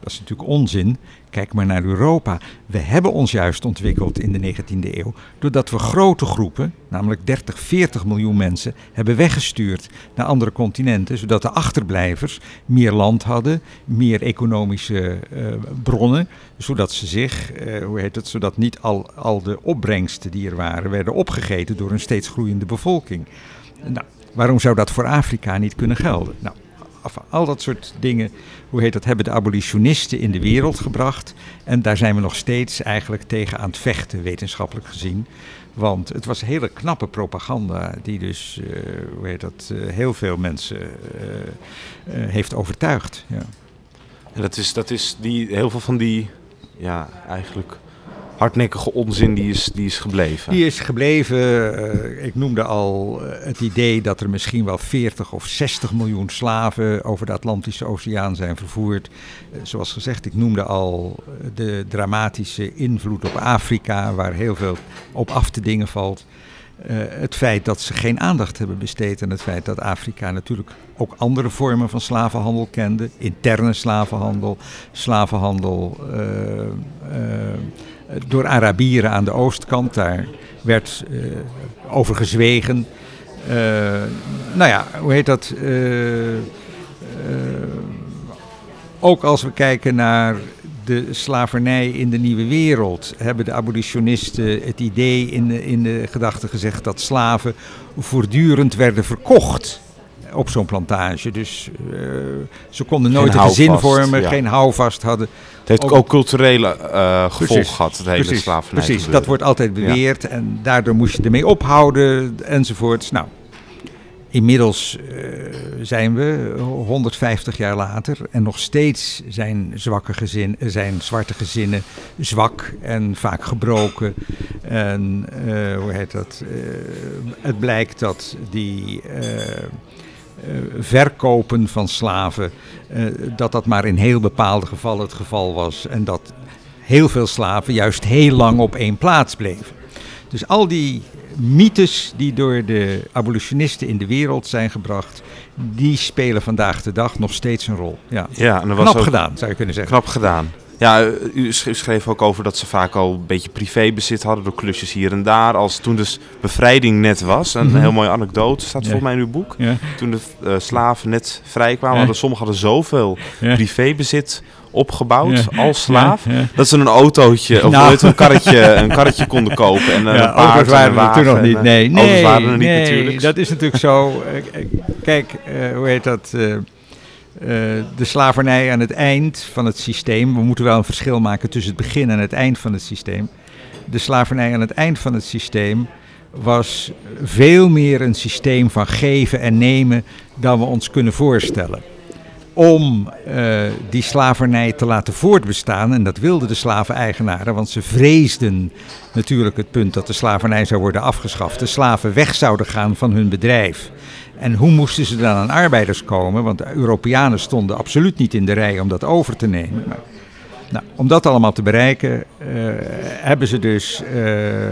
Dat is natuurlijk onzin. Kijk maar naar Europa. We hebben ons juist ontwikkeld in de 19e eeuw doordat we grote groepen, namelijk 30, 40 miljoen mensen, hebben weggestuurd naar andere continenten, zodat de achterblijvers meer land hadden, meer economische uh, bronnen, zodat ze zich, uh, hoe heet het, zodat niet al, al de opbrengsten die er waren, werden opgegeten door een steeds groeiende bevolking. Nou, waarom zou dat voor Afrika niet kunnen gelden? Nou, al dat soort dingen, hoe heet dat, hebben de abolitionisten in de wereld gebracht. En daar zijn we nog steeds eigenlijk tegen aan het vechten, wetenschappelijk gezien. Want het was hele knappe propaganda die dus, uh, hoe heet dat, uh, heel veel mensen uh, heeft overtuigd. Ja. En dat is, dat is die, heel veel van die, ja, eigenlijk hardnekkige onzin die is, die is gebleven. Die is gebleven. Uh, ik noemde al uh, het idee dat er misschien wel 40 of 60 miljoen slaven over de Atlantische Oceaan zijn vervoerd. Uh, zoals gezegd, ik noemde al de dramatische invloed op Afrika, waar heel veel op af te dingen valt. het feit dat ze geen aandacht hebben besteed en het feit dat Afrika natuurlijk ook andere vormen van slavenhandel kende. Interne slavenhandel, slavenhandel door Arabieren aan de oostkant. Daar werd uh, over gezwegen. Uh, nou ja, hoe heet dat? Ook als we kijken naar de slavernij in de nieuwe wereld, hebben de abolitionisten het idee in de, in de gedachte gezegd dat slaven voortdurend werden verkocht op zo'n plantage. Dus uh, ze konden nooit een gezin vormen, ja. geen houvast hadden. Het heeft ook, ook culturele uh, gevolgen gehad, het hele precies, slavernij. Precies, dat wordt altijd beweerd ja. en daardoor moest je ermee ophouden enzovoorts. Nou, inmiddels uh, zijn we 150 jaar later en nog steeds zijn, zwakke gezin, zijn zwarte gezinnen zwak en vaak gebroken. En hoe heet dat? het blijkt dat die verkopen van slaven, uh, dat dat maar in heel bepaalde gevallen het geval was. En dat heel veel slaven juist heel lang op één plaats bleven. Dus al die mythes die door de abolitionisten in de wereld zijn gebracht, die spelen vandaag de dag nog steeds een rol. Ja, ja en dat was knap gedaan, zou je kunnen zeggen. Knap gedaan. Ja, u schreef ook over dat ze vaak al een beetje privébezit hadden door klusjes hier en daar. Als toen dus bevrijding net was, een mm -hmm. heel mooie anekdote staat ja. volgens mij in uw boek. Ja. Toen de uh, slaven net vrij kwamen, ja. hadden sommigen hadden zoveel privébezit opgebouwd als slaaf. Dat ze een autootje of nou. een karretje, een karretje konden kopen. En ja, een paard waren er toen nog niet. Nee, nee, waren er niet nee, natuurlijk. dat is natuurlijk zo. Kijk, uh, hoe heet dat... Uh, uh, de slavernij aan het eind van het systeem. We moeten wel een verschil maken tussen het begin en het eind van het systeem. De slavernij aan het eind van het systeem was veel meer een systeem van geven en nemen dan we ons kunnen voorstellen. Om uh, die slavernij te laten voortbestaan, en dat wilden de slaveneigenaren, want ze vreesden natuurlijk het punt dat de slavernij zou worden afgeschaft, de slaven weg zouden gaan van hun bedrijf. En hoe moesten ze dan aan arbeiders komen? Want de Europeanen stonden absoluut niet in de rij om dat over te nemen. Maar, nou, om dat allemaal te bereiken, uh, hebben ze dus. Uh,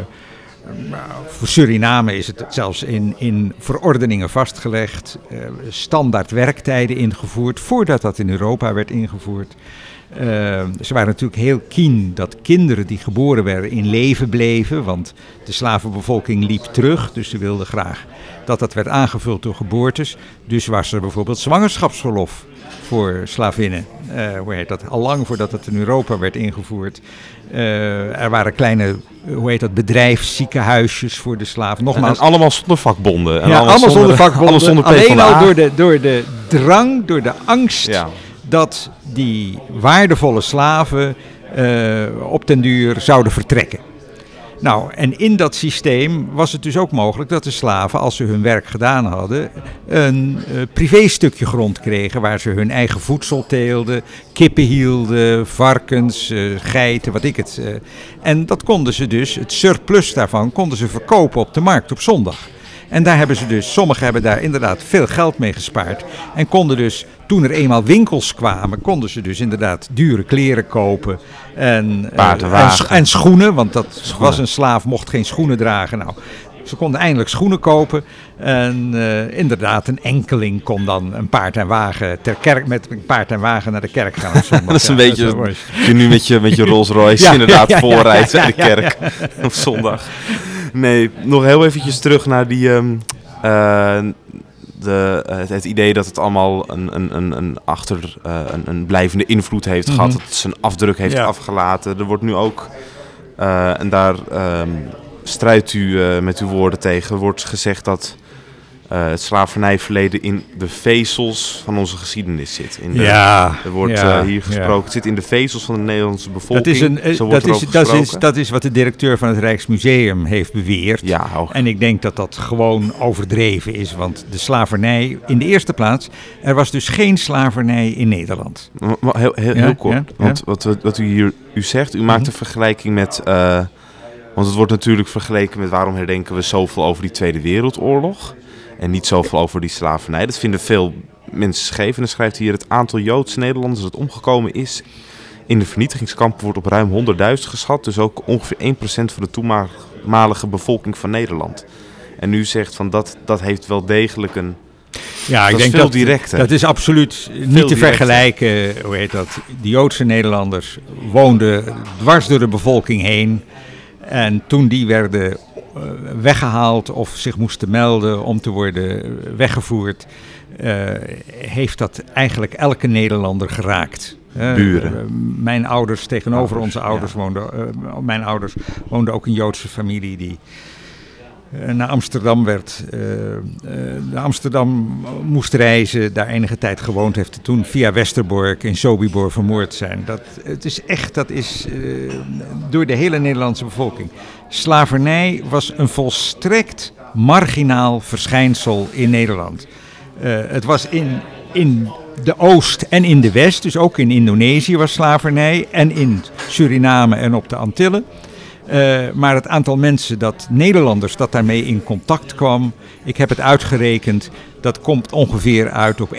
voor Suriname is het zelfs in, in verordeningen vastgelegd, uh, standaard werktijden ingevoerd, voordat dat in Europa werd ingevoerd. Uh, ze waren natuurlijk heel keen dat kinderen die geboren werden in leven bleven, want de slavenbevolking liep terug, dus ze wilden graag dat dat werd aangevuld door geboortes. Dus was er bijvoorbeeld zwangerschapsverlof voor slavinnen. Uh, hoe heet dat? Al lang voordat het in Europa werd ingevoerd. Uh, er waren kleine, hoe heet dat, bedrijfsziekenhuisjes voor de slaven. Nogmaals, en, allemaal zonder vakbonden. En ja, allemaal zonder, zonder vakbonden. Zonder Alleen al door de, door de drang, door de angst ja. Dat die waardevolle slaven uh, op den duur zouden vertrekken. Nou, en in dat systeem was het dus ook mogelijk dat de slaven, als ze hun werk gedaan hadden, een uh, privéstukje grond kregen waar ze hun eigen voedsel teelden, kippen hielden, varkens, uh, geiten, wat ik het. Uh, en dat konden ze dus, het surplus daarvan, konden ze verkopen op de markt op zondag. En daar hebben ze dus, sommigen hebben daar inderdaad veel geld mee gespaard. En konden dus, toen er eenmaal winkels kwamen, konden ze dus inderdaad dure kleren kopen. En, uh, en, en, schoenen, want dat schoenen. was een slaaf, mocht geen schoenen dragen. Nou, Ze konden eindelijk schoenen kopen. En uh, inderdaad, een enkeling kon dan een paard en wagen ter kerk, met een paard en wagen naar de kerk gaan. dat is een beetje, je nu met je, met je Rolls Royce ja, inderdaad ja, voorrijdt in de kerk op zondag. Nee, nog heel eventjes terug naar die... Um, uh, de, het, het, idee dat het allemaal een, een, een, een achter, uh, een, een, blijvende invloed heeft gehad. Mhm. Dat het zijn afdruk heeft afgelaten. Er wordt nu ook, uh, en daar um, strijdt u met uw woorden tegen, wordt gezegd dat uh, het slavernijverleden in de vezels van onze geschiedenis zit. In de, ja, er wordt ja, uh, hier gesproken, het zit in de vezels van de Nederlandse bevolking. Dat is, een, Zo dat, is, dat, is, dat is wat de directeur van het Rijksmuseum heeft beweerd. Ja, ook. En ik denk dat dat gewoon overdreven is, want de slavernij, in de eerste plaats, er was dus geen slavernij in Nederland. Maar, maar heel, heel, heel kort, want wat, wat, u hier u zegt, u maakt een vergelijking met... Want het wordt natuurlijk vergeleken met waarom herdenken we zoveel over die Tweede Wereldoorlog. En niet zoveel over die slavernij. Dat vinden veel mensen scheef. En dan schrijft hier het aantal Joodse Nederlanders dat omgekomen is in de vernietigingskampen wordt op ruim 100.000 geschat. Dus ook ongeveer 1% van de toenmalige bevolking van Nederland. En u zegt van dat, dat heeft wel degelijk een. Ja, ik denk veel dat directer. dat is absoluut niet te directer. vergelijken. Hoe heet dat? De Joodse Nederlanders woonden dwars door de bevolking heen. En toen die werden uh, weggehaald of zich moesten melden om te worden weggevoerd, uh, heeft dat eigenlijk elke Nederlander geraakt. Uh, Buren. mijn ouders tegenover Ouders, onze ouders ja. woonden, mijn ouders woonden ook een Joodse familie die naar Amsterdam werd. Naar Amsterdam moest reizen, daar enige tijd gewoond heeft. Toen via Westerbork in Sobibor vermoord zijn. Dat, het is echt, dat is door de hele Nederlandse bevolking. Slavernij was een volstrekt marginaal verschijnsel in Nederland. Het was in, in de Oost en in de West, dus ook in Indonesië was slavernij. En in Suriname en op de Antillen. Uh, maar het aantal mensen, dat Nederlanders, dat daarmee in contact kwam, ik heb het uitgerekend, dat komt ongeveer uit op 1%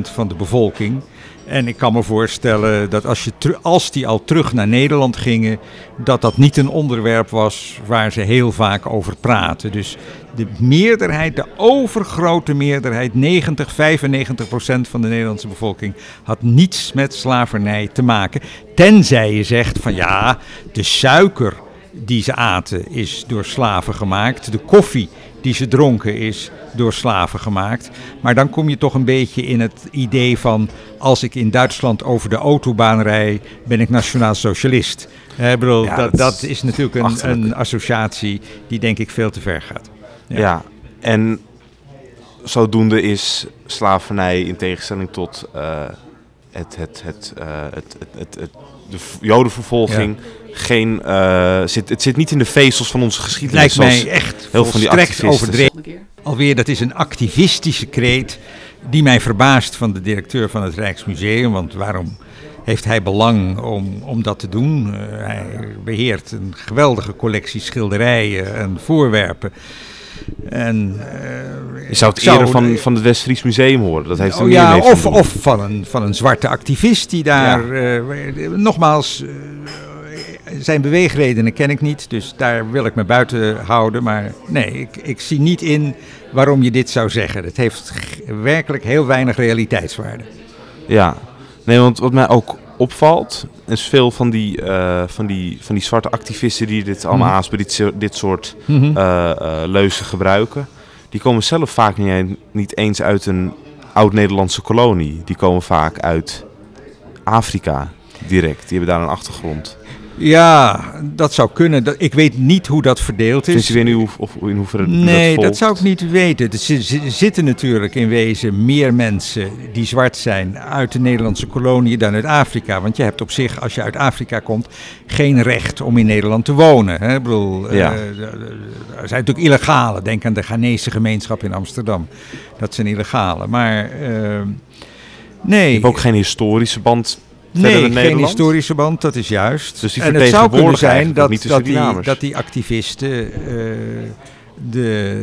van de bevolking. En ik kan me voorstellen dat als, je als die al terug naar Nederland gingen, dat dat niet een onderwerp was waar ze heel vaak over praten. Dus de meerderheid, de overgrote meerderheid, 90, 95 procent van de Nederlandse bevolking, had niets met slavernij te maken. Tenzij je zegt van ja, de suiker die ze aten is door slaven gemaakt. De koffie die ze dronken is door slaven gemaakt. Maar dan kom je toch een beetje in het idee van... als ik in Duitsland over de autobaan rij, ben ik nationaal socialist. Eh, bedoel, ja, dat, dat, is natuurlijk een, een, associatie die denk ik veel te ver gaat. Ja, ja en zodoende is slavernij in tegenstelling tot... Uh, het, het, het, uh, het, het, het, de jodenvervolging... Ja geen, uh, zit, het zit niet in de vezels van onze geschiedenis. Lijkt mij echt heel van die overdreven. Alweer, dat is een activistische kreet die mij verbaast van de directeur van het Rijksmuseum. Want waarom heeft hij belang om, om dat te doen? Uh, hij beheert een geweldige collectie schilderijen en voorwerpen. En, uh, je zou het eerder van, van het West-Fries Museum horen. Dat heeft oh, ja, mee of, of van een, van een zwarte activist die daar, ja. uh, nogmaals, uh, zijn beweegredenen ken ik niet, dus daar wil ik me buiten houden. Maar nee, ik, ik zie niet in waarom je dit zou zeggen. Het heeft werkelijk heel weinig realiteitswaarde. Ja, nee, want wat mij ook opvalt, is veel van die, uh, van die, van die zwarte activisten die dit allemaal mm -hmm. aanspreken, dit, dit soort mm -hmm. uh, uh, leuzen gebruiken, die komen zelf vaak niet, niet eens uit een oud-Nederlandse kolonie. Die komen vaak uit Afrika direct. Die hebben daar een achtergrond. Ja, dat zou kunnen. Ik weet niet hoe dat verdeeld is. Dus je weet niet hoe, of in hoeverre Nee, dat, dat, zou ik niet weten. Er zitten natuurlijk in wezen meer mensen die zwart zijn uit de Nederlandse kolonie dan uit Afrika. Want je hebt op zich, als je uit Afrika komt, geen recht om in Nederland te wonen. Hè? Ik bedoel, ja. uh, er zijn natuurlijk illegale. Denk aan de Ghanese gemeenschap in Amsterdam. Dat zijn illegale. Maar uh, nee. Je hebt ook geen historische band Nee, geen historische band, dat is juist. Dus die en het zou kunnen zijn dat, die, dat die activisten uh, de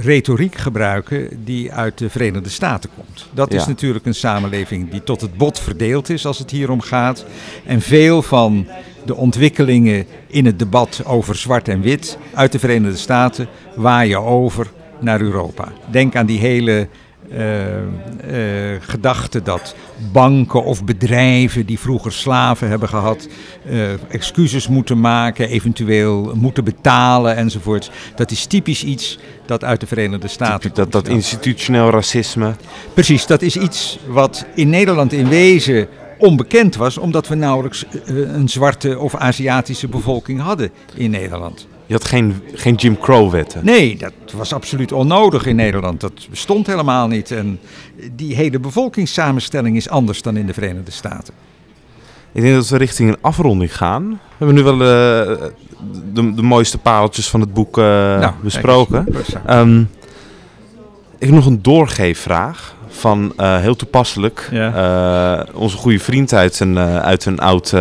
retoriek gebruiken die uit de Verenigde Staten komt. Dat ja. is natuurlijk een samenleving die tot het bot verdeeld is als het hier om gaat. En veel van de ontwikkelingen in het debat over zwart en wit uit de Verenigde Staten waaien over naar Europa. Denk aan die hele uh, uh, gedachte dat banken of bedrijven die vroeger slaven hebben gehad, uh, excuses moeten maken, eventueel moeten betalen enzovoort. Dat is typisch iets dat uit de Verenigde Staten. Dat, dat institutioneel racisme. Precies, dat is iets wat in Nederland in wezen onbekend was, omdat we nauwelijks een zwarte of Aziatische bevolking hadden in Nederland. Je had geen, geen Jim Crow-wetten? Nee, dat was absoluut onnodig in Nederland. Dat bestond helemaal niet. En die hele bevolkingssamenstelling is anders dan in de Verenigde Staten. Ik denk dat we richting een afronding gaan. We hebben nu wel uh, de, de, mooiste pareltjes van het boek uh, nou, besproken. Um, ik heb nog een doorgeefvraag van uh, heel toepasselijk ja. onze goede vriend uit een, uit een oud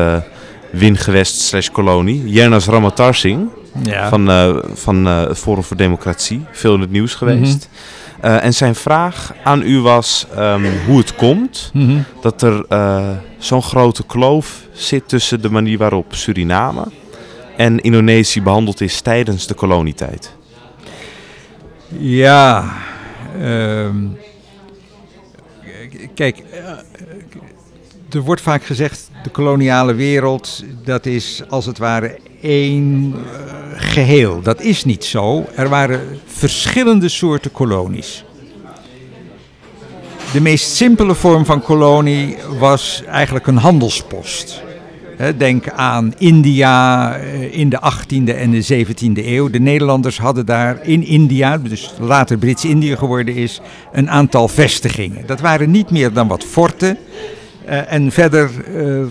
wingewest slash kolonie, Jernas Ramatarsing ja. van, uh, van uh, het Forum voor Democratie. Veel in het nieuws geweest. Mm -hmm. uh, en zijn vraag aan u was um, hoe het komt mm -hmm. dat er zo'n grote kloof zit tussen de manier waarop Suriname en Indonesië behandeld is tijdens de kolonietijd. Ja, um, kijk, er wordt vaak gezegd, de koloniale wereld, dat is als het ware één uh, geheel. Dat is niet zo. Er waren verschillende soorten kolonies. De meest simpele vorm van kolonie was eigenlijk een handelspost. Denk aan India in de 18e en de 17e eeuw. De Nederlanders hadden daar in India, dus later Brits-Indië geworden is, een aantal vestigingen. Dat waren niet meer dan wat forten. Uh, en verder, uh,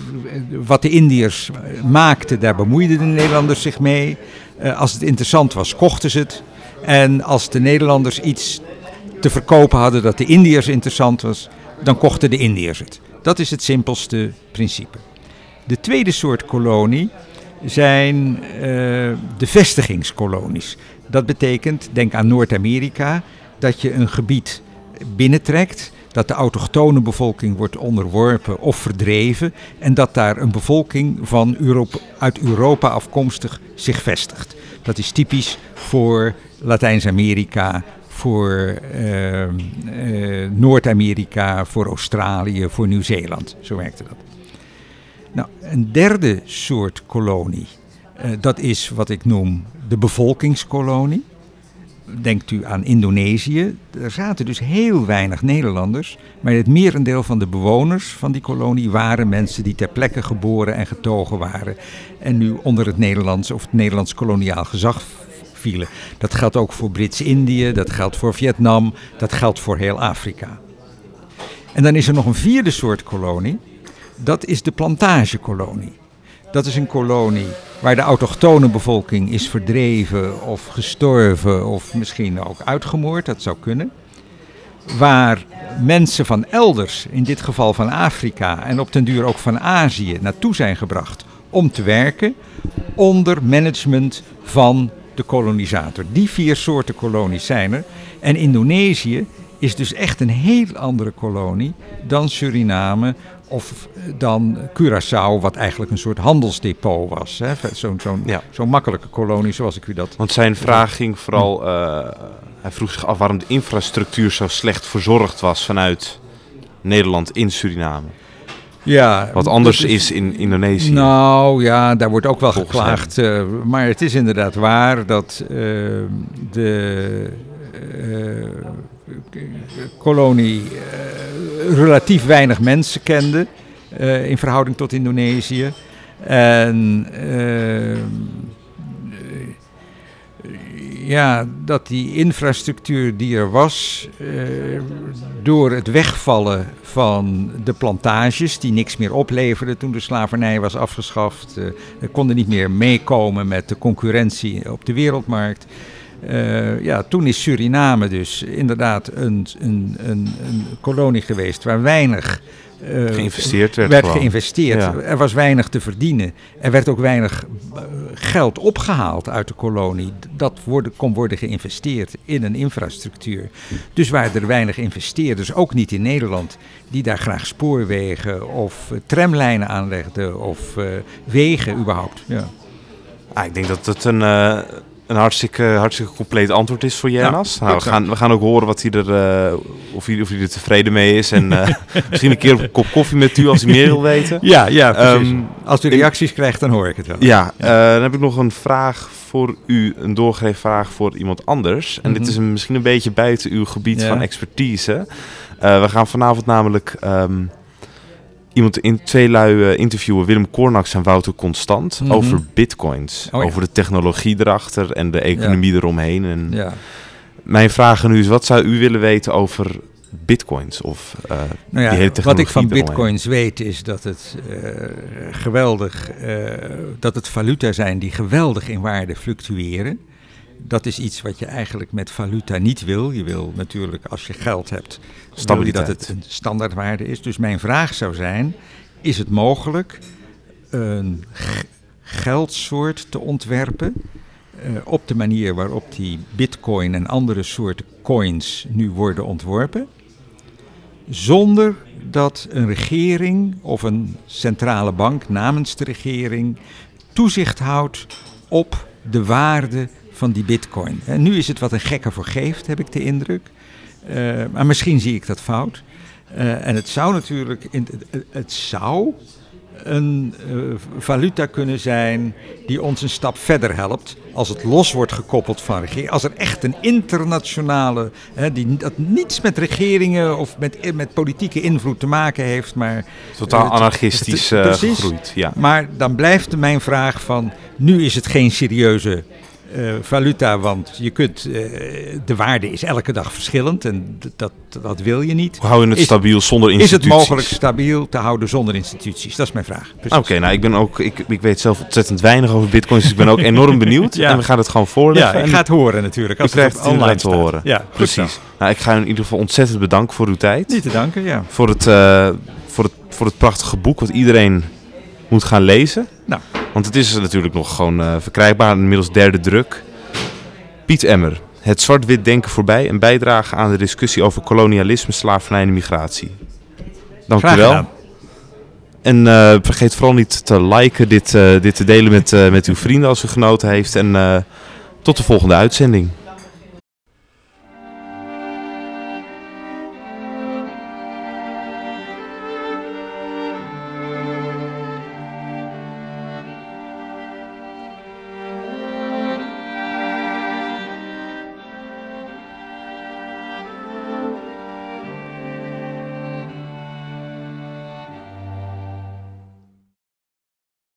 wat de Indiërs maakten, daar bemoeiden de Nederlanders zich mee. Als het interessant was, kochten ze het. En als de Nederlanders iets te verkopen hadden dat de Indiërs interessant was, dan kochten de Indiërs het. Dat is het simpelste principe. De tweede soort kolonie zijn de vestigingskolonies. Dat betekent, denk aan Noord-Amerika, dat je een gebied binnentrekt dat de autochtone bevolking wordt onderworpen of verdreven en dat daar een bevolking van Europa, uit Europa afkomstig zich vestigt. Dat is typisch voor Latijns-Amerika, voor uh, uh, Noord-Amerika, voor Australië, voor Nieuw-Zeeland. Zo werkte dat. Nou, een derde soort kolonie, uh, dat is wat ik noem de bevolkingskolonie denkt u aan Indonesië. Er zaten dus heel weinig Nederlanders. Maar het merendeel van de bewoners van die kolonie waren mensen die ter plekke geboren en getogen waren. En nu onder het Nederlands of het Nederlands koloniaal gezag vielen. Dat geldt ook voor Brits-Indië, dat geldt voor Vietnam, dat geldt voor heel Afrika. En dan is er nog een vierde soort kolonie. Dat is de plantagekolonie. Dat is een kolonie waar de autochtone bevolking is verdreven of gestorven of misschien ook uitgemoord, dat zou kunnen. Waar mensen van elders, in dit geval van Afrika en op den duur ook van Azië, naartoe zijn gebracht om te werken onder management van de kolonisator. Die vier soorten kolonies zijn er. En Indonesië is dus echt een heel andere kolonie dan Suriname of dan Curaçao, wat eigenlijk een soort handelsdepot was. Zo'n zo'n ja. zo makkelijke kolonie zoals ik u dat... Want zijn vraag ging vooral... Uh, hij vroeg zich af waarom de infrastructuur zo slecht verzorgd was vanuit Nederland in Suriname. Ja, Wat anders is, is, in Indonesië. Nou ja, daar wordt ook wel geklaagd. Uh, maar het is inderdaad waar dat uh, de kolonie relatief weinig mensen kende uh, in verhouding tot Indonesië. En uh, ja, dat die infrastructuur die er was, door het wegvallen van de plantages, die niks meer opleverden toen de slavernij was afgeschaft, konden niet meer meekomen met de concurrentie op de wereldmarkt. Ja, toen is Suriname dus inderdaad een, een, een, een kolonie geweest waar weinig uh, geïnvesteerd werd. werd geïnvesteerd. Er was weinig te verdienen. Er werd ook weinig eh, geld opgehaald uit de kolonie. Dat worden, kon worden geïnvesteerd in een infrastructuur. Dus waren er weinig investeerders, ook niet in Nederland, die daar graag spoorwegen of tramlijnen aanlegden of uh, wegen überhaupt. Ja. Ah, ik denk dat het een een hartstikke, hartstikke compleet antwoord is voor Jernas. nou, we, gaan, we gaan ook horen wat hij er, uh, of, hij, of hij er tevreden mee is. En uh, misschien een keer een kop koffie met u als hij meer wil weten. Ja, ja um, Als u reacties krijgt, dan hoor ik het wel. Ja, ja. Uh, dan heb ik nog een vraag voor u, een doorgegeven vraag voor iemand anders. En mm -hmm. dit is een, misschien een beetje buiten uw gebied ja. van expertise. we gaan vanavond namelijk... Um, iemand in twee lui uh, interviewen, Willem Kornaks en Wouter Constant, mm -hmm. over bitcoins. Oh, ja. Over de technologie erachter en de economie ja. eromheen. En ja. Mijn vraag nu is, wat zou u willen weten over bitcoins? Of, uh, nou die hele wat ik van bitcoins weet is dat het uh, geweldig, dat het valuta zijn die geweldig in waarde fluctueren dat is iets wat je eigenlijk met valuta niet wil. Je wil natuurlijk, als je geld hebt, wil je dat het een standaardwaarde is. Dus mijn vraag zou zijn, is het mogelijk een geldsoort te ontwerpen... Uh, op de manier waarop die bitcoin en andere soorten coins nu worden ontworpen... zonder dat een regering of een centrale bank namens de regering toezicht houdt op de waarde van die bitcoin. En nu is het wat een gekker voor geeft, heb ik de indruk. Uh, maar misschien zie ik dat fout. Uh, en het zou natuurlijk, in, het, het zou een uh, valuta kunnen zijn die ons een stap verder helpt. Als het los wordt gekoppeld van regering. Als er echt een internationale, hè, die dat niets met regeringen of met, met politieke invloed te maken heeft, maar. Totaal anarchistisch uh, gegroeid. Ja. Maar dan blijft mijn vraag van. Nu is het geen serieuze uh, valuta, want je kunt, uh, de waarde is elke dag verschillend en dat, dat wil je niet. Hoe hou je het is, stabiel zonder instituties? Is het mogelijk stabiel te houden zonder instituties? Dat is mijn vraag. Oké, okay, nou ik ben ook, ik, ik weet zelf ontzettend weinig over bitcoins, dus ik ben ook enorm benieuwd. ja. En we gaan het gewoon voorleggen. Ja, ik ga het horen natuurlijk. Als het, het online te horen. Ja, precies. Nou, ik ga in ieder geval ontzettend bedanken voor uw tijd. Niet te danken, ja. Voor het, uh, voor het, voor het prachtige boek wat iedereen moet gaan lezen. Nou. Want het is natuurlijk nog gewoon uh, verkrijgbaar, inmiddels derde druk. Piet Emmer, het zwart-wit denken voorbij, een bijdrage aan de discussie over kolonialisme, slavernij en migratie. Dank u wel. En uh, vergeet vooral niet te liken, dit, uh, dit te delen met, met uw vrienden als u genoten heeft. En tot de volgende uitzending.